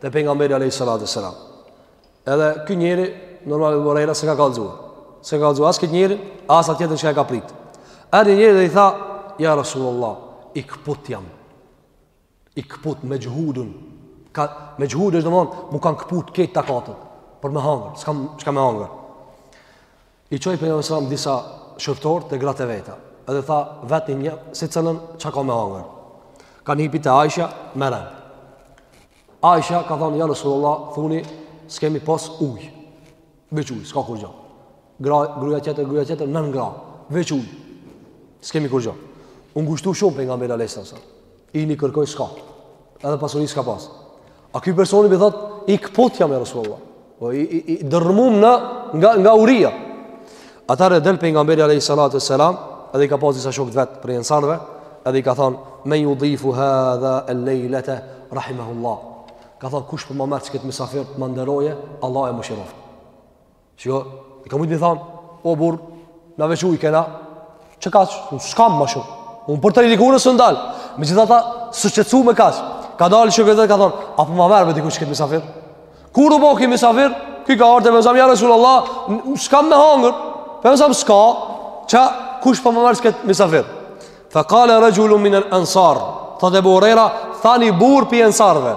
te pejgamberi alayhi salatu sallam. Edhe ky njeri normal Ebu Hurejra s'e ka kallzua. S'e ka kallzua as këtë njeri, as atë tjetër që e ka prit. Erdh nji njeri dhe i tha, "Ja Rasulullah, i kput jam." i këput mexhhudun ka, mexhhudun është domethonë m'u kanë këput krejt takatet për me hangër, s'ka çka me hangër i çoi pejgamberi alejhi selam disa shërbtorë te gratë e veta edhe tha vetni secilën çka ka me hangër kanë hip te Aisha me ren Aisha ka thonë ja Rasulullah thuni s'kemi pos uj veç uj, s'ka kurgjo Gra, gruja tjetër, gruja tjetër, nënt gra. Veç uj. S'kemi kurgjo. U ngushtu shumë pejgamberi alejhi selam. I një kërkoi, s'ka. Edhe pasuri s'ka pas. A ky personi po thot, i këput jam ja Rasulullah. Po, I, i, i dërmum në, nga, nga uria. Atëherë del pejgamberi alejhi selam. Edhe i ka pas disa shokë t'vet prej ensarëve. Edhe i ka thonë, men judhifu hadha el-lejlete, rahimahullah. Ka thonë, kush po ma merr qekëtë misafir të ma nderojë, Allahu e mëshiroftë. Shiko, i ka mujtë mi thonë, o burrë, na veç uj kena, qekaq, s'kam ma shumë, unë për të i likurës së ndalë, megjithatë, s'u qetësu me kaq, ka dalë qekëtu dhe ka thonë, a po ma merr dikush këtë misafir? Kur u bo ky misafir, ky ka ardhë te pejgamberi alejhi selam, ja Resul Allah, s'kam me hangër, pejgamberi alejhi selam s'ka, çka, kush po ma merr qekëtë misafir? Fa kale rexhulun minel ensar, thot Ebu Hurejra, tha ni burrë prej ensarëve,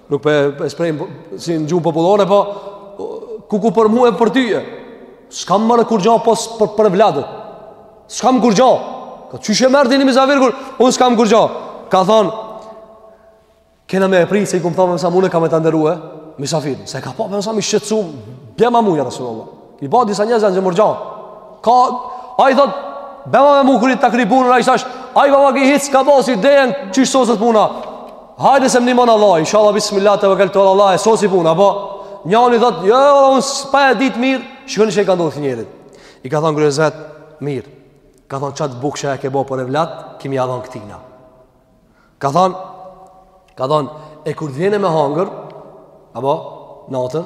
Nuk pe e shprehim po, si në gjuhë popullore, po ku ku për mu e për tyje. S'kam marrë kurgjo pos për, për evladët. S'kam kurgjo. Ka qysh e merr ti ni misafir kur, unë s'kam kurgjo. Ka thonë, kena me e pri se i kum thonë Mësamit, unë kam me ta nderue misafir. Se e ka pa Mësamin shqetsu, bjema muja, Rasulullah. I ka disa njerëz janë zemërgjan. Ka ai thot be, va me mu kur ta kry punën ai thash ai baba ke hiç s'ka pas idenë qysh soset puna. Hajde se më ndihmon Allah, inshallah bismillah tevekeltu alallah e sosi puna po. Njani thot jo ja, un s'pe di mirë, shikoni çka ka ndodhur njerit. I ka thon gruës vet mirë. Ka thon qat bukë çë e ke bo për evlat, kimi me ja dhon këtina. Ka thon ka thon e kur vjen me hangër apo natën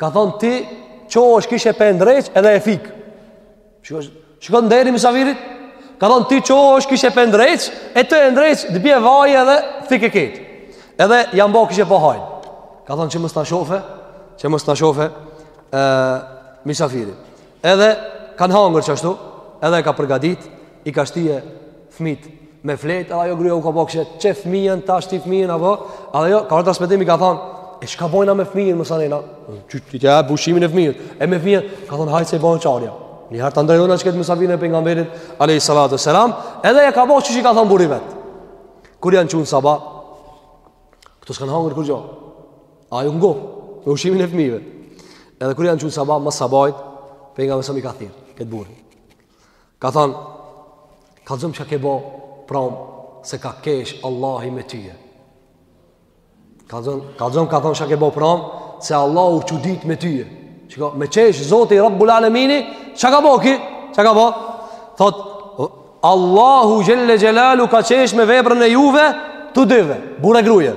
Ka thonë ti, çohesh kishe pe e ndreq edhe e fik. Shiko nderi i misafirit? Ka thonë ti çohesh kishe pe e ndreq, e tuj e ndreq, të bje vaj edhe fik e ketë. Edhe ja bon kishe po hajnë. Ka thonë që mos ta shofe, që mos ta shofe e, misafirit. Edhe kanë hangër qashtu Edhe e ka përgadit I ka shtije fmit Me flet Edhe ajo gruja u ka bo kishe që fmijen ta shti fmijen Apo Edhe ajo Ka vërtet tmetim i ka thonë E çka bojna me fmijen Musafirin Që ti t'ja jep ushqimin e fmijen E me fmijen Ka thonë hajt se i bojmë çare Një herë ta nderojna këtë musafir e pejgamberit alejhi salatu selam Edhe e ka bo qysh ka thonë burri vet Kur janë çu sabah Këto s'kanë hangër kurgjo Ai u ngop, me ushqimin e fëmijëve. Edhe kur janë çu sabah, mas sabahit, pejgamberi Mësam e ka thirrë, këtë burrë. Ka thonë, kallzom çka ke bo, prom, se ka kesh Allahi me tyje. Kallzom, kallzom, ka thonë çka ke bo, prom, se Allahu u çudit me tyje. Shiko, me qesh, Zoti rabbul alemini, çka ka bo ki? Çka ka bo? Thotë, Allahu xhel-le xhelaluhu ka qesh me veprën e juve, të dyve, burrë e gruje.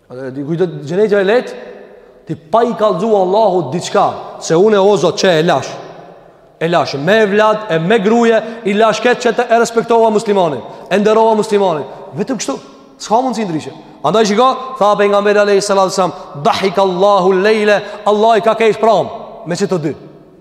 Dhe kujt xheneti â lehtë, ti pa i kallzu Allahut diçka, se unë o Zot që e lash, e lash me evlad, e me gruje, i lash ketë që e respektova muslimanin, e nderova muslimanin, vetëm kështu, s'ka mundësi ndryshe. Andaj shiko, tha pejgamberi alejhi salatu selam, dahika Allahu lejle, Allahi ka kesh pramë, me qita dy.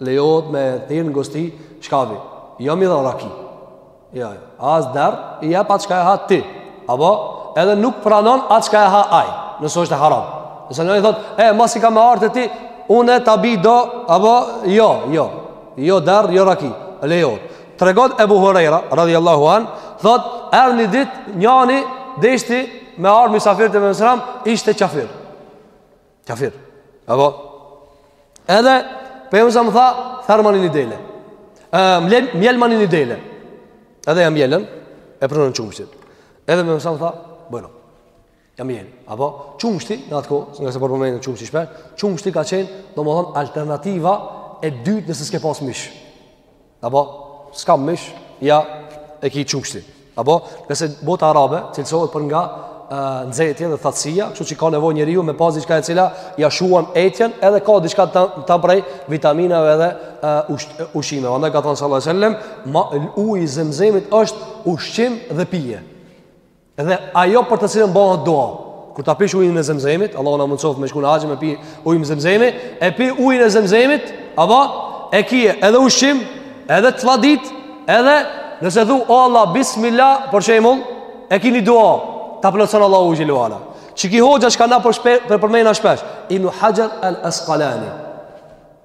Lejohet me thirr në gosti shkavin. Jo me i dhanë raki. Jo, jo. As derr, i jep atë çka e ha ti. Apo edhe nuk pranon atë çka e ha ai, nëse është e haram. Nëse ai thot, "E, masi kam me ardh te ti, unë ta bi do." Apo jo, jo. Jo derr, jo raki. Lejohet. Tregon Ebu Huraira radhiyallahu an, thot, "Erdhi një ditë njani deshti me ardh misafir te Mësam, ishte qafir." Kafir. Apo edhe pejgamberi më tha, "Thermani një dele." Ëm, um, mjelmani një dele. Edhe ja mjelën e prunën qumshtin. Edhe më sa më tha, "Bueno." Ja mjel. Apo qumshti në atë kohë, ngase po përmendet qumshti shpesh, qumshti ka qenë, domethënë alternativa e dytë nëse s'ke pas mish. Apo, s'ka mish, ja, e ki qumshtin. Apo, nëse bota arabe, cilësohet për nga nxehtia dhe thatësia, kështu që ka nevojë njeriu me pas diçka e cila ja shuan etjen, edhe ka diçka prej vitaminave dhe ushqime. Andaj ka thënë sallallahu alajhi wasallam, uji i zemzemit është ushqim dhe pije. Dhe ajo për të cilën bëhet dua, kur ta pish ujin e Zemzemit, Allahu na mundsoftë me shku n'haxh e me pi ujin e Zemzemit, e pi ujin e Zemzemit, apo e kije edhe ushqim, edhe të fladit, edhe nëse thu o Allah bismillah për shembull, e ki ni dua, ta plotson Allahu xhel-le ue ala. Qiky hoxha çka na për shpe, po e përmena shpesh, Ibn Hajar al-Asqalani.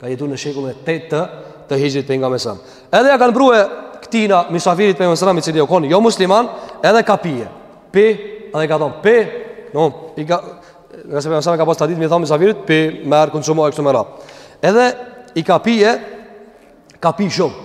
Ka jetu në shekullin e tetë të, të hixhrit. Pejgamberi a.s. edhe ja kanë pru këtina misafirit, Pejgamberi a.s., i cili u konë, jo musliman, edhe ka pi. Pi, edhe i ka thonë, pi, no, i ka, ngase Pejgamberi a.s. e ka pas traditë m'i thonë misafirit, pi, merr, konsumo, e kështu me radhë. Edhe ai ka pi, ka pi shumë.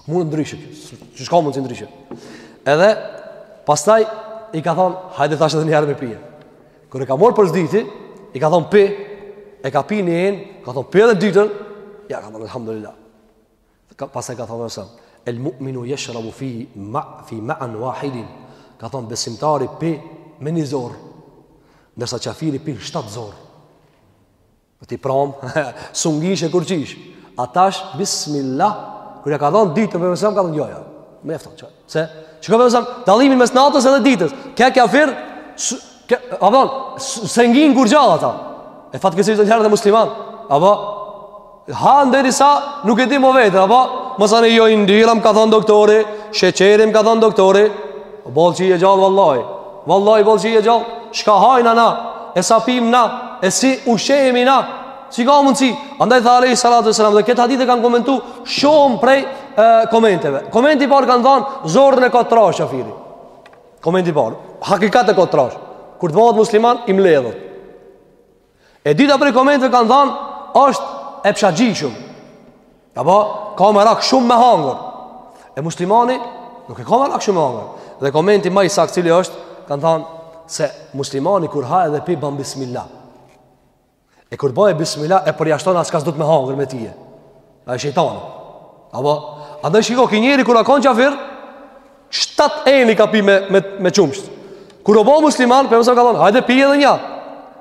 Nuk mund të ndryshë Çka mund të ndryshë Edhe pastaj i ka thonë Hajde tash edhe një herë me pi Kur e ka marrë për s'dyti I ka thonë pi E ka pi një enë Ka thonë pi edhe dytën Ja ka thonë alhamdulillah Pastaj ka thonë a.s. El mu'minu jeshrabu fi ma, Fi ma'an wahidin Ka thonë besimtari pi me një zorrë Ndërsa qafiri pi shtatë zorrë Po n'mbramje s'u ngijke kurqysh. A tash bismillah, kur ja ka dhënë t'dytën për mëson ka thënë jo. Mjeft çka. Se çka po zëm dallimi mes natës edhe ditës. Ky kafir? Kë apo s'e ngin kurgja atë. E fatkeqësi do herë edhe musliman. Apo ha derisa nuk e di më vetë, apo mos ani jo yndyra m'ka thënë doktori, sheqeri m'ka thënë doktori. Boll që je gjallë vallahi. Vallahi boll që je gjallë, çka hajmë na, e sa pim na, e si ushqehemi na. Si ka mundsi? Andaj tha alejhi salatu wa salam dhe këtë hadith e kanë komentuar shumë prej e, komenteve. Komenti i parë kanë thënë zorrën e ka trash qafiri. Komenti i parë, hakikat e ka trash. Kur të bëhet musliman i mbledhët. E dyta prej komenteve kanë thanë, është i pangishëm. Apo, ka merak shumë me hangër. E muslimani, nuk e ka merak shumë me hangër. Dhe komenti ma i saktë cili është, kanë thanë, se muslimani kur ha edhe pi ban bismillah. E kur ban bismillah, e përjashton a s'ka s'di me hangër me tije. A e shejtani. Apo, andaj shiko, ky njeri kur o konë qafir, shtat enë ka pi me, me, me qumsht. Kur o bo musliman, pejgamberi a.s. ka thonë, hajde pi edhe një.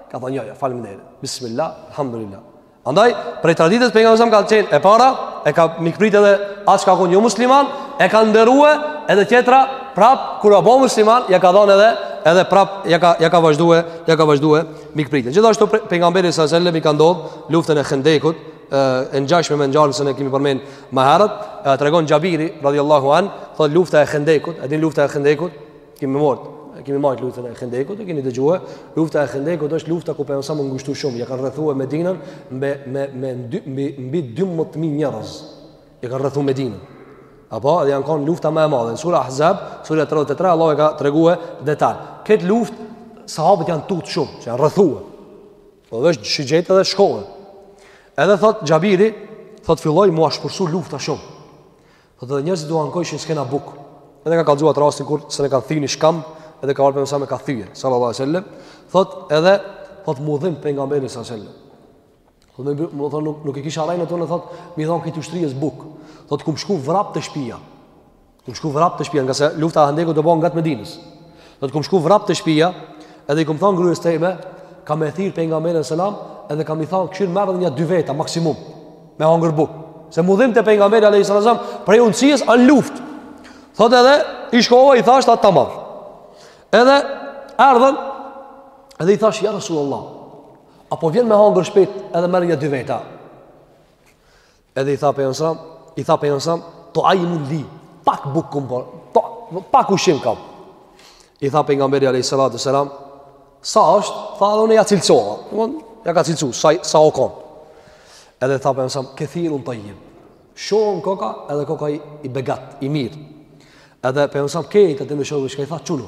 Ka thonë, jo, jo, faleminderit. Bismillah, alhamdulillah. Andaj, prej traditës pejgamberit a.s. ka qenë, e para, e ka mikprit edhe pse ka konë jo musliman, e ka nderue edhe tjetra, prap, kur o bo musliman, ja ka dhonë edhe, edhe prap ja ka ja ka vazhduar, ja ka vazhduar mikpritjen. Gjithashtu pejgamberit a.s. i ka ndodh n'luftën e Hendekut, e ngjashme me ngjarjen që ne kemi përmend më herët, e tregon Xhabiri radijallahu anh, thot lufta e Hendekut, e din lufta e Hendekut, kemi mort, e kemi marrë luftën e Hendekut, e keni dëgjuar, lufta e Hendekut është lufta ku pejgamberi a.s. u ngushtu shumë, ja kanë rrethuar Medinën me me me mbi mbi 12000 njerëz. Ja kanë rrethuar Medinën. Apo dhe janë kanë lufta më e madhe. N'sura Ahzab, n'sura 33, Allah e ka treguar detaj. Këtë luftë sahabët janë tut shumë, që janë rrethuar. Po dhe është shigjet edhe shkollë. Edhe thot Xhabiri, thot filloi m'u ashpërsu lufta shumë. Thot edhe njerëzit u ankojshin s'kena buk. Edhe ka kallxuar rastin kur s'e kanë thy ni shkam, edhe ka ardhur pejgamberi e ka thyer, sallallahu alaihi wasallam. Thot edhe thot m'u dhim pejgamberi sallallahu alaihi wasallam. Thot nuk nuk e kisha rënë atë, thot m'i dhon kejt ushtrisë buk. Thot kum shku vrap te shpia. Kum shku vrap te shpia, ngase lufta e Hendekut u bo ngat Medinës. Thot kum shku vrap te shpia, edhe i kum thon grues teme, kam me thirr pejgamberin selam, edhe kam me i thon kshyr merr nja dy veta maksimum me hangër buk. Se m'u dhimt pejgamberi alayhis salam, prej untësisë në luft. Thot edhe i shkova i thashë ata tamam. Edhe erdhën edhe i thashë ja Rasulullah. A po vjen me hangër shpejt edhe merr nja dy veta. Edhe i tha pejgamberit a.s., i tha pejgamberit a.s., tuajjimun li, pak buk kum por, pa, pak ushqim kam. I tha pejgamberi a.s. Sa është, tha dhe unë ja cilësova, ja ka cilësu, sa, sa o konë. Edhe tha pejgamberi a.s., kethirun tajjib, shumë koka edhe koka i, i begat, i mirë. Edhe pejgamberi a.s., kejt atyne shokëve, çka i tha, çonu,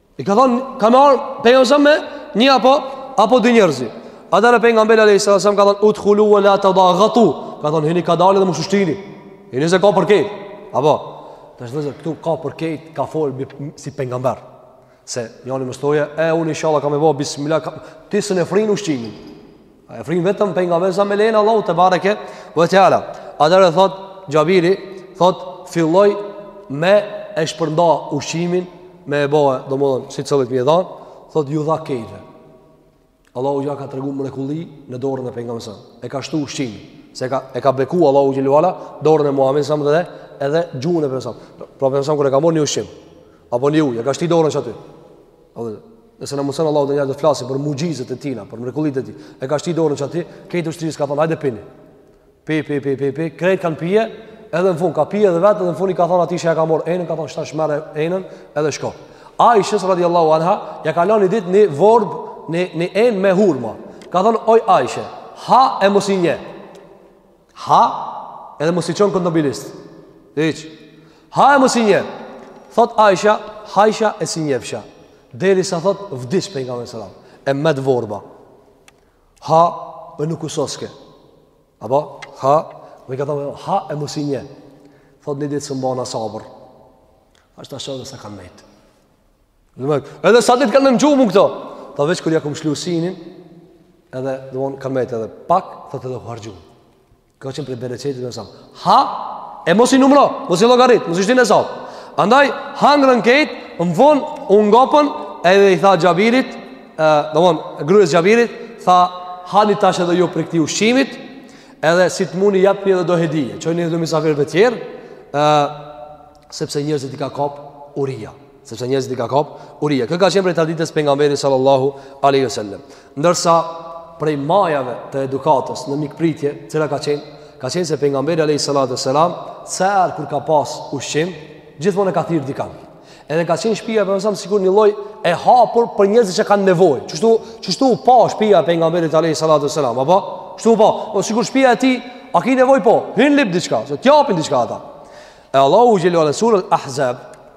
I ka thonë, ka me ardh pejgamberi a.s. me një apo, apo dy njerëzi. Atëherë pejgamberi a.s. ka thonë, udkhulu ve la tedagatu. Ka thonë, hini kadalë edhe mos u shtyni. Hini se ka për kejt. Apo, të shëtë dhe këtu ka për kejt, ka folë si pejgamber. Se, njani mos thoje, e, unë inshallah kam me bo bismilah, ka... ti s'mun e frin ushqimin. E frin vetëm pejgamberi a.s. me lejen e Allahut tebareke ve teala. Atëherë thot Xhabiri, thot filloi me e shpërnda ushqimin me e bo, e, domethënë, secillit me ja dhanë, thot ju dha kejtve. Allahu ja ka tregu mrekulli në dorën e pejgamberit a.s., e ka shtu ushqimin, se e ka, e ka beku Allahu xhele ve ala dorën e Muhammedit a.s. dhe edhe gjuhën e pejgamberit a.s. Pra pejgamberi a.s. kur e ka mor një ushqim, apo një ujë, e ka shti dorën qaty. Nëse na mundson Allahu dhe ja do të flasim për muxhizet e tina, për mrekullitë e tij. E ka shti dorën qaty, kejt ushtrisë ka thon, hajde pini. Pi pi pi pi pi, krejt kanë pije, edhe në fund ka pije dhe vetë edhe në fund i ka thon atij që ja ka marr enën, ka thon shtash merr enën, edhe shko. Aishës radiallahu anha, ja ka lan ni ditë ni vorb ni ni en me hurma. Ka thon oj Aishë, ha e mos i njeh. Ha, edhe mos i çon kontabilist. Hiç. Ha e mos i njeh. Thot Aisha, hajsha e s'i njefsha. Derisa thot vdiq pejgamberi sallallahu alajhi wasallam. E met vorba. Ha, e nuk u soske. Apo, ha, më ka thonë, ha e mos i njeh. Thot një ditë s'e bona sabër. Thashë ta shoh edhe sa kanë mejtë. Dhe edhe sa ditë kanë me m'çu mu këto, tha po veç kur ja kam lshu synin, edhe domethonë kanë mejtë edhe pak, thot edhe u harxhu. Ka qenë prej bereqetit në samë. Ha, e mos i numro, mos i llogarit, mos i shti në hesap. Andaj, hangrën kejt, më vonë, u ngopën, edhe i tha Xhabirit, domethonë, grujës Xhabirit, tha, hani tash edhe ju prej këti ushqimit, edhe si të muni japni edhe do hedije, çojni edhe misafirëve tjerë, sepse njerëzit i ka kap uria. sepse njerëzit i ka kap uria. Kjo ka qenë prej traditës pejgamberit sallallahu alaihi wasallam. Ndërsa prej majave të edukatës në mikpritje, cila ka qenë, ka qenë se pejgamberi alaihi salatu wasalam, çdoherë kur ka pas ushqim, gjithmonë ka thirr dikan. Edhe ka qenë shtëpia e pejgamberit sikur një lloj e hapur për njerëzit që kanë nevojë. Qështu, qështu u pa shtëpia e pejgamberit alaihi salatu wasalam, apo? Qështu u pa. Po sikur shtëpia e tij, a ke nevojë po? Hyn lip diçka, se t'japin diçka ata. E Allahu xhele ue ala surë Ahzab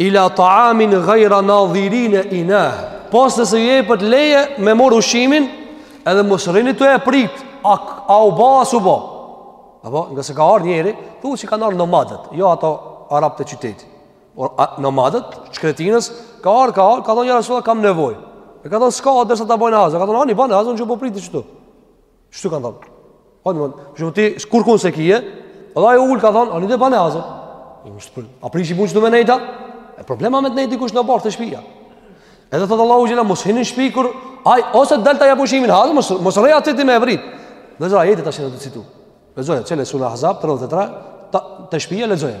Ila ta'amin gajra nadhirine inah Pos nëse ju jepet leje me marr ushqimin Edhe mos rrini tu e prit A, a u ba, a s'u ba Apo, ngase ka ardh njeri Thu që kanë ardh nomadet Jo ato arabt e qytetit Por a, nomadet, shkretinës Ka ardh, ka ardh, ka thonë ja Rasulallah kam nevoj E ka thonë s'ka, derisa ta bojnë hazër Ka thonë, ani, bane hazër, unë që po priti qëtu Shtu kanë thonë. Hajde më, shumë ti, kërkun s'e kije, edhe ai u ul ka thonë, ani de bane hazër. A prish i buqë du me nejta? E problem a me të nejt dikush n'oborr te shpia. Edhe thotë Allahu xhele, mos hini n'shpi kur, aj, ose të delta ja ushqimin hazër, mos, mos rri aty ti me e prit. Dhe zra, ajetit ashtë në të citu. Lexoja, çele sura Ahzab, 33, te shpia, lexoja.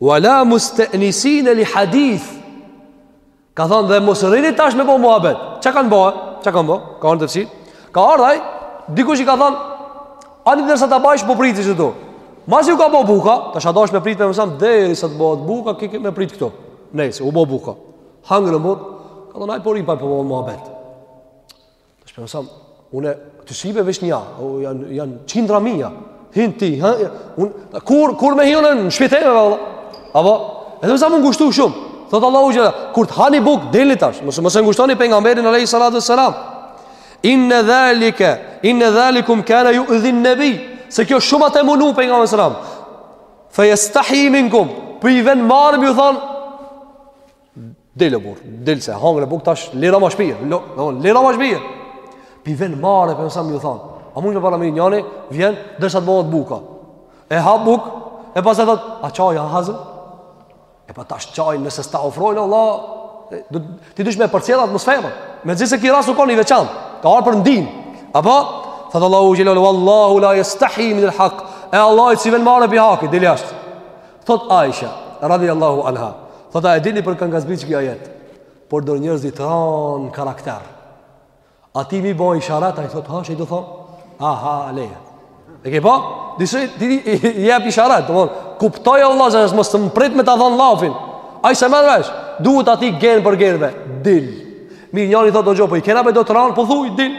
Wala mustanisin li hadith. Ka thënë dhe mos rrini tash me bëu muhabet. Çka kanë bëu? Çka kanë bëu? Ka në tefsir? Ka ardhur ai dikush i ka thënë ani derisa ta bajsh po priti qetu. Masi u ka bëu buka, tash a dosh me prit pejgamberin derisa të bëhet buka, ke ke me prit këtu. Nejse u bëu buka. Hangrën bukë. Ka thënë ai po rri pak po boj muhabet. Të shpërëm sa, une, të shqipe vesh nja, janë jan qindra mija, hinë ti, ha, un, kur, kur me hinë në shpiteve, valla, apo, edhe sa m'u ngushtu shumë, thotë Allahu xhele, kur të hani buk, delni tash, mos mos e ngushtoni pejgamberin alayhi salatu wasallam, inne dhalike, inne dhalikum kane judhin nebij, se kjo shumë atë e mundu pejgamberin alayhi salam, fe jestahji minkum, por i ven marre me ju thon, Del o burr, del se hangre buk tash liroma shpijen, lo, no, liroma shpijen. P'i ven marre pejgamberit me ju thanë, a mund në para me njani, vjen, derisa të bëhet buka. E ha buk, e pas e thot, a çaj a hazër? Epo tash çaj nëse s'ta ofrojnë, Allah, du, ti dush me përcjell atmosferën, megjithëse ky rasu koni veçan, ka ardh për din, a po? Thot Allahu xhele xhelaluhu, wallahu la jestahji minel hak, e Allahut s'i ven marre prej hakit, dilni jashtë. Thot Aisha, radhi Allahu anha, thot a e dini për kan ka zbrit qiky ajet, për do njerëz të ranë n'karakter. Atij m'i bo isharet, ai thot, ha, çi do thot, a ha, leje. E ke pa? Disa, ti i, i, i jep isharet, domethan, kuptoj Allah, që mos më prit me ta thon llafin. Ai s'e merr vesh, duhet atij gen për genve, dil. Mirë, njani thot, hoxho, po i kena me do të ranë, po thuj, dil.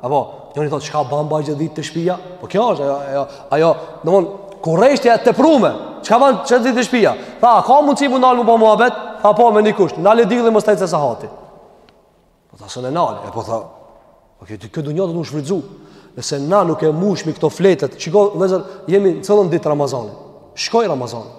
A po, njëri thotë, çka ban, ba, çdo ditë te shpia? Po kjo është, ajo, ajo, ajo, domethan, kureshtja e teprume, çka ban çdo ditë te shpia? Tha, a ka mundësi m'u nal me bo muhabet? Tha, po, me një kusht, nale dillin mos t'ecë sahati. Po tha, s'un e nal, e po tha, po kjo, kjo dunja don m'u shfrytzu, nëse na nuk e mushmi këto fletët, shiko, vllezër, jemi në cilën ditë Ramazani, shkoj Ramazani,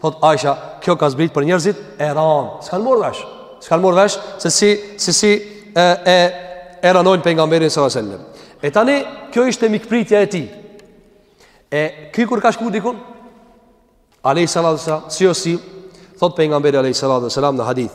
Thot Aisha, kjo ka zbrit për njerëzit e ran. S'kan marrë vesh. S'kan marrë vesh se si si si e e e ranojnë pejgamberin sallallahu alajhi wasallam. E tani kjo ishte mikpritja e tij. E ky kur ka shku dikun? Alayhi salatu wasallam, si o si, thot pejgamberi alayhi salatu wasallam në hadith.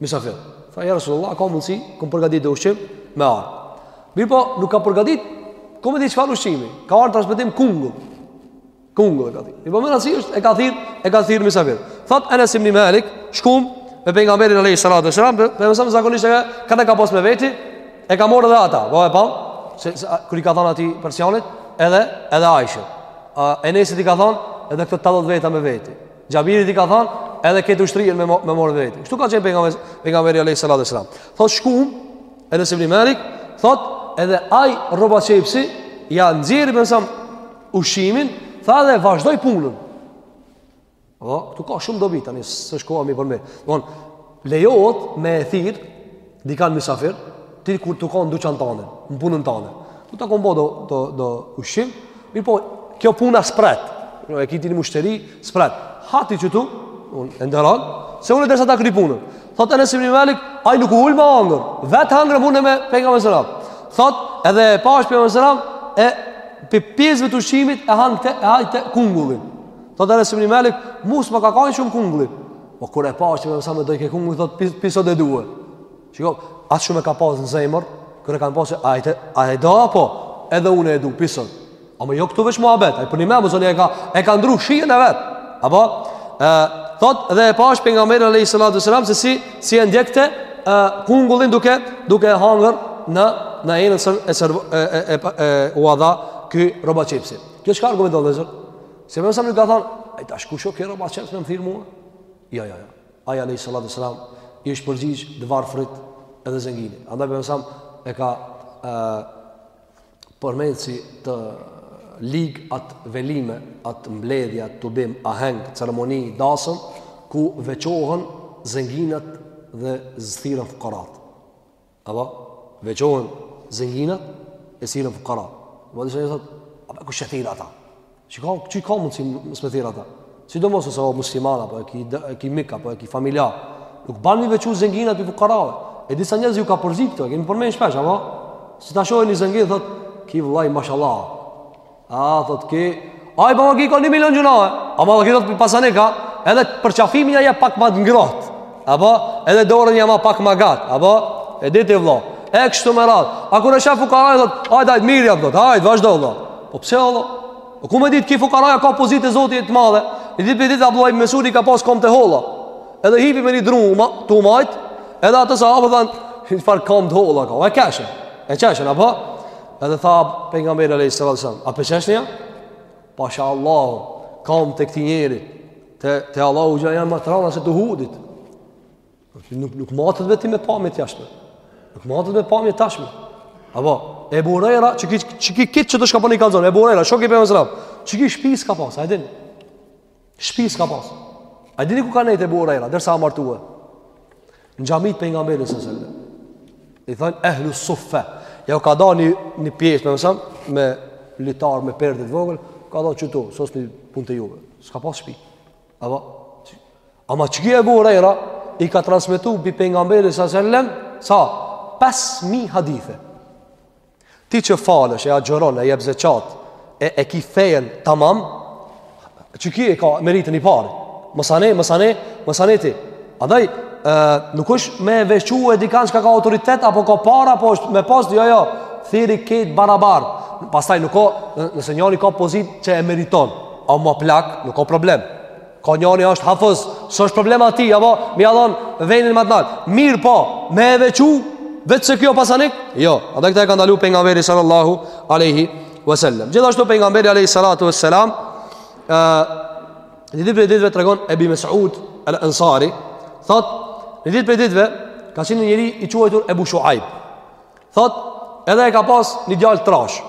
Misafir. Tha ja Resulullah, ka mundësi, kom përgatit do ushqim me ardh. Mirëpo, nuk ka përgatit, kushedi çfar ushqimi. Ka ardh transmetim kungull. Kungull e ka thirr. Mirëpo, me rëndësi është, e ka thirr, e ka thirr misafir. Thot, Enes ibn Malik, shkum, me pejgamberin alayhi salatu wasallam, pejgamberi zakonisht e ka, kan ka pas me veti, e ka marr edhe ata, po e pa, se, se, kur i ka thonë atij persianit, edhe, edhe Aishja. Enesit i ka thonë, edhe këto tetëdhet veta me veti. Xhabirit i ka thënë, edhe kët ushtrinë me me marr veti. Kështu ka qenë pejgamberi alayhi salatu wasalam. Thot shkum, Enes ibn Malik thot edhe ai rrobaqepsi ja nxjerr pejgamberit ushqimin, tha edhe vazhdoi punën. Po, ktu ka shumë dobi tani, s'është koha m'i përmend. Don Lejohet me e thirr dikan mysafir, ti kur tu kon në dyqan tane, në punën tane. Këtu ta kom bo do do do ushqim, mirëpo kjo puna s'pret. Jo, e ki ti një myshteri, s'pret. Ha ti qitu, e nderon, se unë derisa ta kryj punën. Thot Enes ibn Malik, ai nuk u ul me hangër, veç hangrëm unë me pejgamberin sallallahu alajhi wasallam. Thot edhe e pash pejgamberin sallallahu alajhi wasallam e pi pjesëve të ushqimit e hanke e hajke kungullin. Thot Enes ibn Malik, mu s'më ka kanë shumë kungullin. Po kur e pash pejgamberin sallallahu alajhi wasallam e dojke kungullin, thot pi, pi sot e du. Shiko, aq shumë e ka pas në zemër, kur e kam pa që ai e, ai e do, apo, edhe unë e du, pi sot. Ama jo këtu veç muhabet, ai përnime mëzoni e ka, e ka ndrru shijen e vet. Apo, e, thot edhe e pash pejgamberin alejhi salatu ve selam, se si, si e ndjekte e, kungullin duke, duke e hangër në, në enën sër, e, sër, e, e, e, e, e, ua dha ky rrobaqepsi. Kjo çka argumenton vëllezër? Se pejgamberi sallallahu alajhi wasallam nuk ka thon, ai tash kush o ky rrobaqepës me më thirr mua? Jo, jo, jo. Ai alayhi salatu selam i është përgjigj të varfrit edhe zenginit. Andaj pejgamberi sallallahu alajhi wasallam e ka përmend si të ligë at velime, at mbledhje, tubim, aheng, ceremoni, dasëm ku veçohen zenginat dhe s'thirren fukarat. Apo, veçohen zenginat e s'thirren fukarat. Apo, disa njerëz thot, apo, kush e thirr ata? Si ka, si ka mundësi mos me thirr ata? Sidomos nëse o musliman, apo, e ki, e ki mik, apo, e ki familjar. Nuk ban me i veçu zenginat pi fukarave. E disa njerëz ju ka përzi këto, kemi përmend shpesh, apo? Si ta shohin një zengin, thot, ky vëllai, mashallah. A, thot ky, ai, apo, ky ka një milion gjynahe, ama ky thot pasanik a, edhe përqafimin ja pak ma të ngroht, apo, edhe dorën ja ma pak ma gat, apo, e di ti vlla, e kështu me radhë, a kur e shef fukaranë, thot, hajde hajde mirë, thot, hajde vazhdo, vlla, po pse, vlla, po ku me dit ky fukarai, ka pozitë te Zoti të madhe, e dini vetë, Abdullah Mesudi ka pas kom të holla, edhe hipi në një dru, ma, tu majt, edhe ata sahabët, thanë, çfarë kom të holla, ka, e keshë, e qeshën, apo, Edhe tha pejgamberi alayhis salam, a po qeshni a? Pasha Allahun, kamt e këtij njerit, te, te Allahu gjë janë ma t'rana se të Uhudit. Nuk, nuk matet vetëm me pamje të jashtme. Nuk matet me pamje të jashtme. Apo, Ebu Hurejra, qiky, qiky, qito shka po i kallzon, Ebu Hurejra, shoki i pejgamberit, qiky shpi s'ka pas, a e din? Shpi s'ka pas. A dini ku ka nejtë e burejra, dërsa a martue? Në gjamit për nga mërë së sëllë. I thënë ehlu suffe. Ja u ka da një, një pjesë, me mësëm, me litar, me perdit vogël, ka da që tu, sos një pun të juve. S'ka pas shpi. Aba, ama që kje e burejra, i ka transmitu për nga mërë së sëllë, sa? 5.000 hadithe. Ti që falesh e agjëron e jep zeqat e e ki fejen tamam, qiki e ka meritën i pari. Masanej, masanej, masanej ti. Andaj, e, nuk është me e veçu dikan që ka autoritet, apo ka para, apo është me post, jo, jo, thirri krejt barabar. Pastaj nuk ka, nëse njani ka pozitë që e meriton, a ma plak, nuk ka problem. Ka njani është hafëz, s'është problem atij, apo, me ia dhon venin ma të naltë. Mirëpo, me e veçu, veç se ky o pasanik? Jo, edhe këta e ka ndalu Pejgamberi sallallahu alejhi ve sel-lem. Gjithashtu Pejgamberi alejhi salatu ve selam, një ditë prej ditëve tregon Ebi Mesud el Ansari, thot, një ditë prej ditëve, ka qenë një njeri i quajtur Ebu Shuajb. Thot, edhe e ka pas një djalë t'trashë.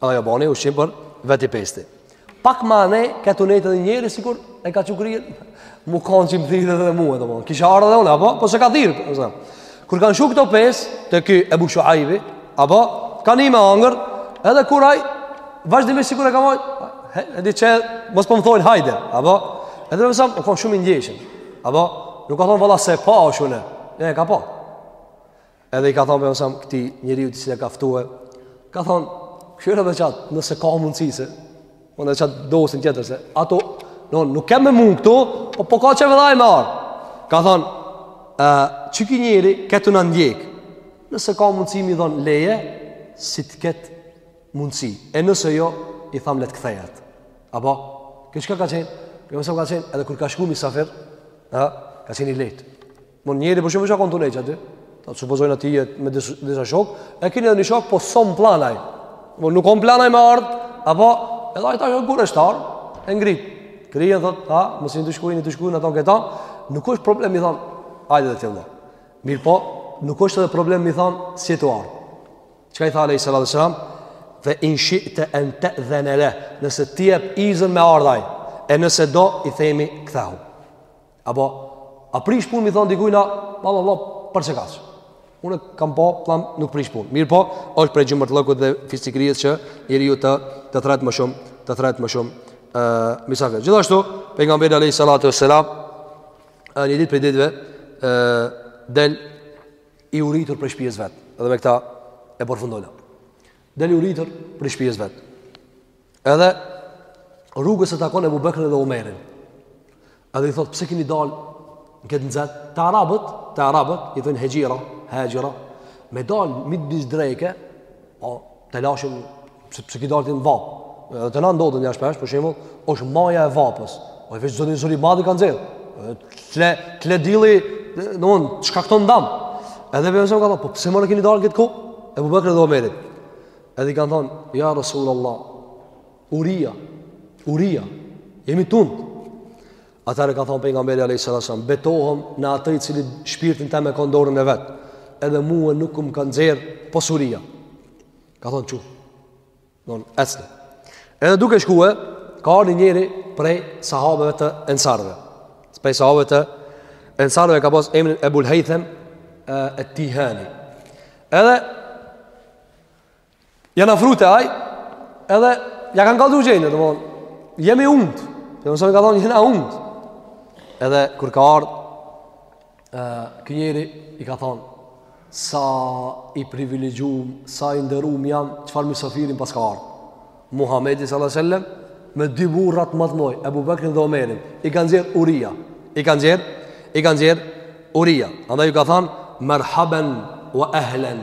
Edhe ia boni ushqim për vet i pesti. Pak më ne ka tunet edhe njëri sikur e ka çugrin mu kanë që me m'thirr edhe mu e të bërë. Kisha ardhë edhe unë, apo? Po s'e ka thirrë, po se. Kur kanë shku këta pesë, te ky Ebu Shuajbi, apo? Kanë nis me hangër, edhe kur aj, vazhdimisht sikur e ka majt, e di që, mos po më thojnë, hajde, apo? Edhe alejhi selam, u kanë shumë i ndjeshëm, apo? Nuk ka thonë, valla, s'e pashë unë, e, ka pa. Edhe i ka thonë alejhi selam këtij njeriut i cili e ka ftue, ka thonë, kqyre edhe qatë, nëse ka mundësi se, unë dhe qatë dostin tjetër se, ato, no, nuk kem me mund këtu, po, po ka qejf edhe aj me ardhë. Ka thonë, e, qiki njeri, këtu na ndjek, nëse ka mundësi me i dhonë leje, si të ketë mundësi, e nëse jo, i tham le të kthehet. Apo, kështu ka qenë, kështu ka qenë, edhe kur ka shku misafir, a, ka qenë i lehtë. Më njeri për shembull që akon të nejtë aty Ta supozojmë ti je me disa shokë E kini edhe një shok po s'o n'plan aj Po nuk o n'plan aj me ardhë Apo edhe aj është kureshtar E ngrit kryet thot ha Më si një të shkujnë të shkujnë ato këta Nuk është problem me i thonë Hajde edhe ti Mirëpo Nuk është edhe problem me i thonë Si të ardhë Çka i tha alejhi salatu ve selam in shi'te edhinte nëse ti jep izën me ardh aj E nëse do i themi kthehu Apo, a prish punë me i thonë dikujna, ma ma ma, për qekaq unë kam pas plan, nuk prish punë. Mirëpo, është prej xhymertllëkut dhe fisnikrijes që njeriu ta, të thretë më shumë, të thretë më shumë e, misafir. Gjithashtu, Pejgamberi alejhi salatu ve selam, e, një ditë prej ditëve, e, del i uritur prej shpijes vet, edhe me këta e përfundojmë. Del i uritur prej shpijes vet. Edhe rrugës e takon Ebu Bekrin dhe Umerin Edhe i thot pse keni dal Në këtë nxet Te arabët Te arabët I thojn hegjira Hegjira Me dal Midis drejke O Të lashim Pse, pse ki dalë ti në vap Edhe te na ndodhen shpesh Për shembull është maja e vapës O e veç zori zori madh i ka nxjerr Tle Tle dilli domon shkakton dam Edhe Pejgamberi a.s. ka thon Po pse more keni dal në këtë koh Ebu Bekrin dhe Umerin Edhe i kanë thonë, ja Rasul Allah, uria, uria, jemi t'untë. Atëherë ka thonë Pejgamberi a.s. Betohëm në atë i cili shpirtin tem e ka n'dorën e vetë, edhe mue nuk më ka nxjerr pos uria. Ka thonë çu, në në esnë. Edhe duke shkue, ka ardh një njeri prej sahabeve të ensarve. Prej sahabeve të ensarve ka pas emrin Ebul Hejthem et-Tihani. Edhe Janë afru te aj Edhe Ja kanë kallxu gjendjen Domon Jemi unt Dhe mësën ka thonë Jena unt Edhe kur ka ardhë Ky njeri i ka thonë Sa i privilegjum Sa i nderum jam Çfar mysafiri m'paska ardhë Muhammedi s.a.s. Me dy burrat më të mdhoj Ebu Bekrin dhe Omerin I ka nxjerr uria I ka nxjerr I ka nxjerr uria Andaj ju ka thonë Merhaben wa ehlen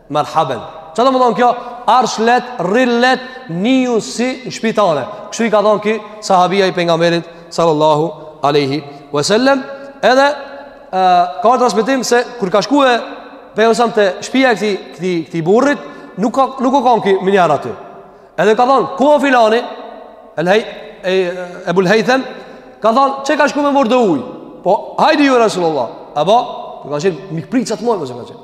Merhaben. Çka domethon kjo? Ardhsh leht, rri leht, niu si në shpi tane. Kështu i ka thonë ki sahabia i pejgamberit sallallahu alaihi wasallam, edhe e, ka transmetim se kur ka shku pejgamberi te shpia e këtij këtij këtij burrit, nuk ka nuk o kanë ki menjiher aty. Edhe ka thonë, ku o filani? El hej e Ebul Hejthem ka thonë, qe ka shku me mor do uj. Po, hajde ja Rasulullah. Apo, ka qenë mikpritsat më, më ka qenë.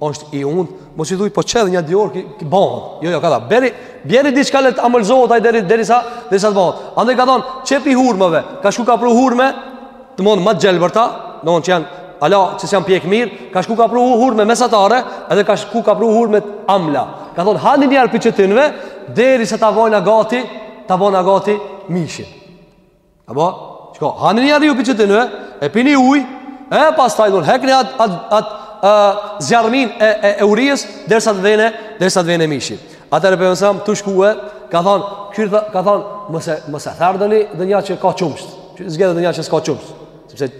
është i untë, mos i thuj po qe edhe nja di or ki, ki bohet. Jo, jo, ka than, bjeri, bjeri diçka le t'amëlsohet ai deri deri sa deri sa të bëhet. Andaj ka thon, qe pi hurmave, ka shku ka pru hurme, domon më t'gjelbërta, do që janë ala që s'janë pjek mirë, ka shku ka pru hurme mesatare, edhe ka shku ka pru hurme amla. Ka thon, hani njëherë pi qetinve, deri sa ta vojna gati, ta vojna gati mishin. Apo, shko, hani njëherë pi qetinve, e pini uj, e pastaj thon, hekni atë at, at, at, zjarëmin e, e, e urijës, dersa të vene, dersa të vene mishi. Atëherë Pejgamberi a.s., tu shkue, ka thonë, kqyr, ka thonë, mos e, mos e therni ndonja që ka qumshtë, zgjedhe ndonja që s'ka qumshtë, sepse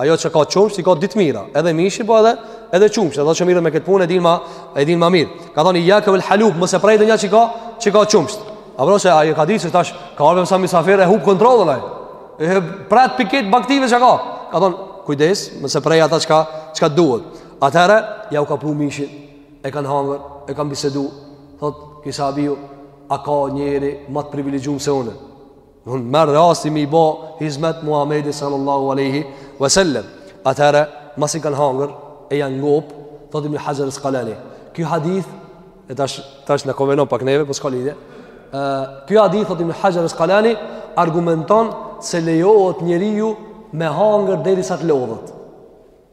Ajo që ka qumsht, i ka dy të mira. Edhe mishin, po edhe, edhe qumsht. Ata që mirren me këtë punë, e din ma, e din ma mirë. Ka thonë, ijjake vel halub, mos e prej ndonjë që ka, që ka qumsht. Apo se ai ka di që tash, ka ardhë misafir e hup kontrollin ai. E pret pikët e baktive çka ka. Ka thonë, kujdes, mos e prej ata çka, çka duhet. Atëherë, jau ka pru mishin, e kanë hangër, e kanë bisedu. Thotë, ky sahabiu, a ka njeri ma t'privilegjum se une. Unë me m'ra rasti me i bo hizmet Muhammedit sallallahu aleyhi vësallem. Atëherë, mas i kanë hangër e janë ngop, thotë Ibn Haxher Askalani. Ky hadith, e tash, tash na konvenon pak neve, po s'ka lidhje, ky hadith, thotë Ibn Haxher Askalani, argumenton se lejohet njeriu me hangër derisa të lodhet.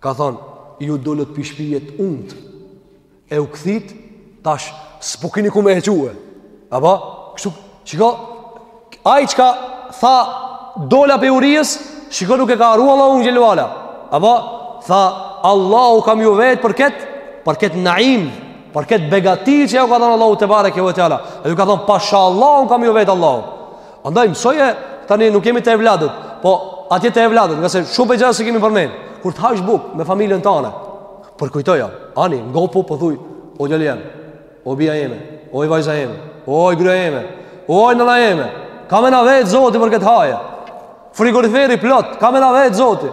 Ka thon, ju dolët pi shpije t'unt, e u kthyt, tash, s'po kini ku me e çu, apo, kështu, shiko, aj çka tha, dola pi urijes, shiko nuk e ka harru Allahun xhel-le ve ala, apo, tha, Allahu ka me ju vetë për ketë, për ketë naim, për ketë begati që jau ka dhonë Allahu tebareke ve teala, e ju ka thonë, pasha Allahun ka me ju vetë Allahu, Andaj mësoje tani nuk jemi te evladët, po atje te evladët, ngase shumë gja s'e kemi përmen. Kur të hash buk me familjen tane, përkujtoja, ani, ngopu po thuj, o djali jem, o bija jeme, oj vajza jeme, oj gruja jeme, oj nana jeme, ka me na vetë Zoti për këtë haje. Frigoriferi plot, ka me na vetë zoti.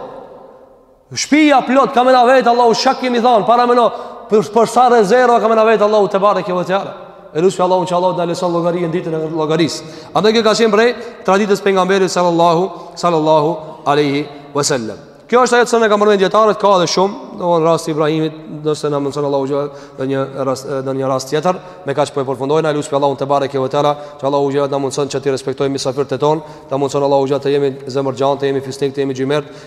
Shpija plot ka me na vetë Allahu çka kemi thanë paramendo për, për sa rezerva ka me na vetë Allahu tebareke ve teala e lusim Allahun që Allahu të na lehtëson llogarinë në ditën e llogarisë andaj kjo ka qenë prej traditës pejgamberit sallallahu sallallahu aleyhi wasallam kjo është ajo që e kanë përmen dijetarët ka dhe shumë në në rasti Ibrahimit nëse na mundëson Allahu që dhe një rast, dhe një rast tjetër me kaq po e përfundojmë e lusim Allahun tebareke ve teala që Allahu të na mundëson që t'i respektojmë misafirët e tonë të na mundëson Allahu që të jemi zemërgjanë të jemi fisnik të jemi xhymert